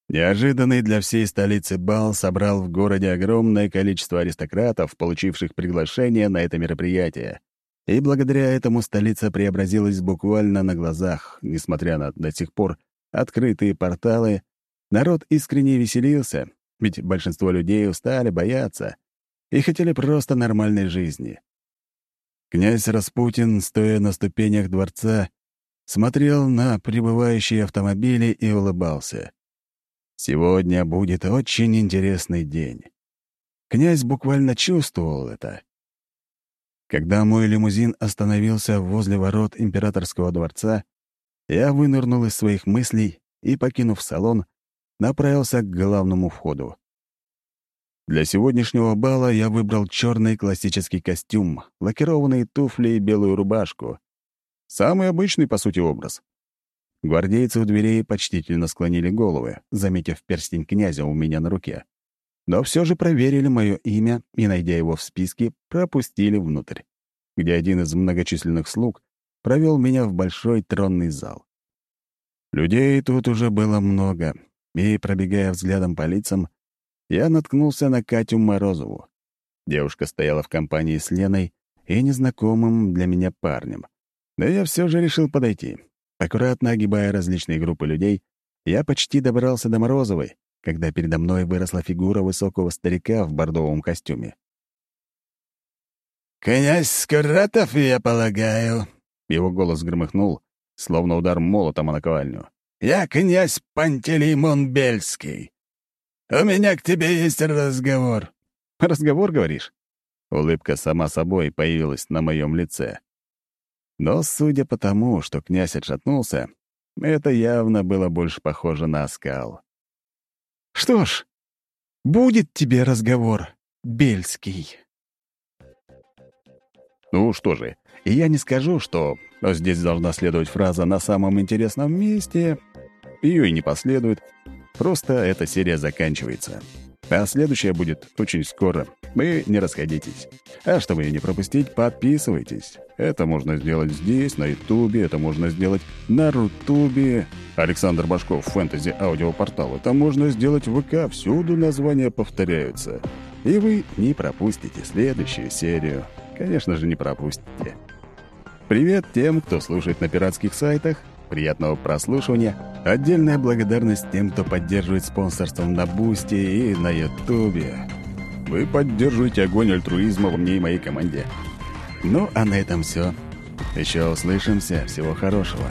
Неожиданный для всей столицы бал собрал в городе огромное количество аристократов, получивших приглашение на это мероприятие. И благодаря этому столица преобразилась буквально на глазах, несмотря на до сих пор открытые порталы, народ искренне веселился, ведь большинство людей устали бояться и хотели просто нормальной жизни. Князь Распутин, стоя на ступенях дворца, смотрел на прибывающие автомобили и улыбался. Сегодня будет очень интересный день. Князь буквально чувствовал это. Когда мой лимузин остановился возле ворот императорского дворца, я вынырнул из своих мыслей и, покинув салон, направился к главному входу. Для сегодняшнего бала я выбрал черный классический костюм, лакированные туфли и белую рубашку. Самый обычный, по сути, образ. Гвардейцы у дверей почтительно склонили головы, заметив перстень князя у меня на руке но все же проверили мое имя и, найдя его в списке, пропустили внутрь, где один из многочисленных слуг провел меня в большой тронный зал. Людей тут уже было много, и, пробегая взглядом по лицам, я наткнулся на Катю Морозову. Девушка стояла в компании с Леной и незнакомым для меня парнем. Но я все же решил подойти. Аккуратно огибая различные группы людей, я почти добрался до Морозовой, когда передо мной выросла фигура высокого старика в бордовом костюме. «Князь Скоратов, я полагаю?» Его голос громыхнул, словно удар молотом о наковальню. «Я князь Пантелеймон Бельский. У меня к тебе есть разговор». «Разговор, говоришь?» Улыбка сама собой появилась на моем лице. Но, судя по тому, что князь отшатнулся, это явно было больше похоже на оскал. Что ж, будет тебе разговор, Бельский. Ну что же, я не скажу, что здесь должна следовать фраза «на самом интересном месте». Ее и не последует. Просто эта серия заканчивается. А следующая будет очень скоро. Вы не расходитесь. А чтобы ее не пропустить, подписывайтесь. Это можно сделать здесь, на Ютубе, это можно сделать на Рутубе. Александр Башков, фэнтези аудиопортал. Это можно сделать в ВК, всюду названия повторяются. и вы не пропустите следующую серию. Конечно же, не пропустите. Привет тем, кто слушает на пиратских сайтах. Приятного прослушивания. Отдельная благодарность тем, кто поддерживает спонсорством на Бусти и на Ютубе. Вы поддерживаете огонь альтруизма в мне и моей команде. Ну, а на этом все. Еще услышимся. Всего хорошего.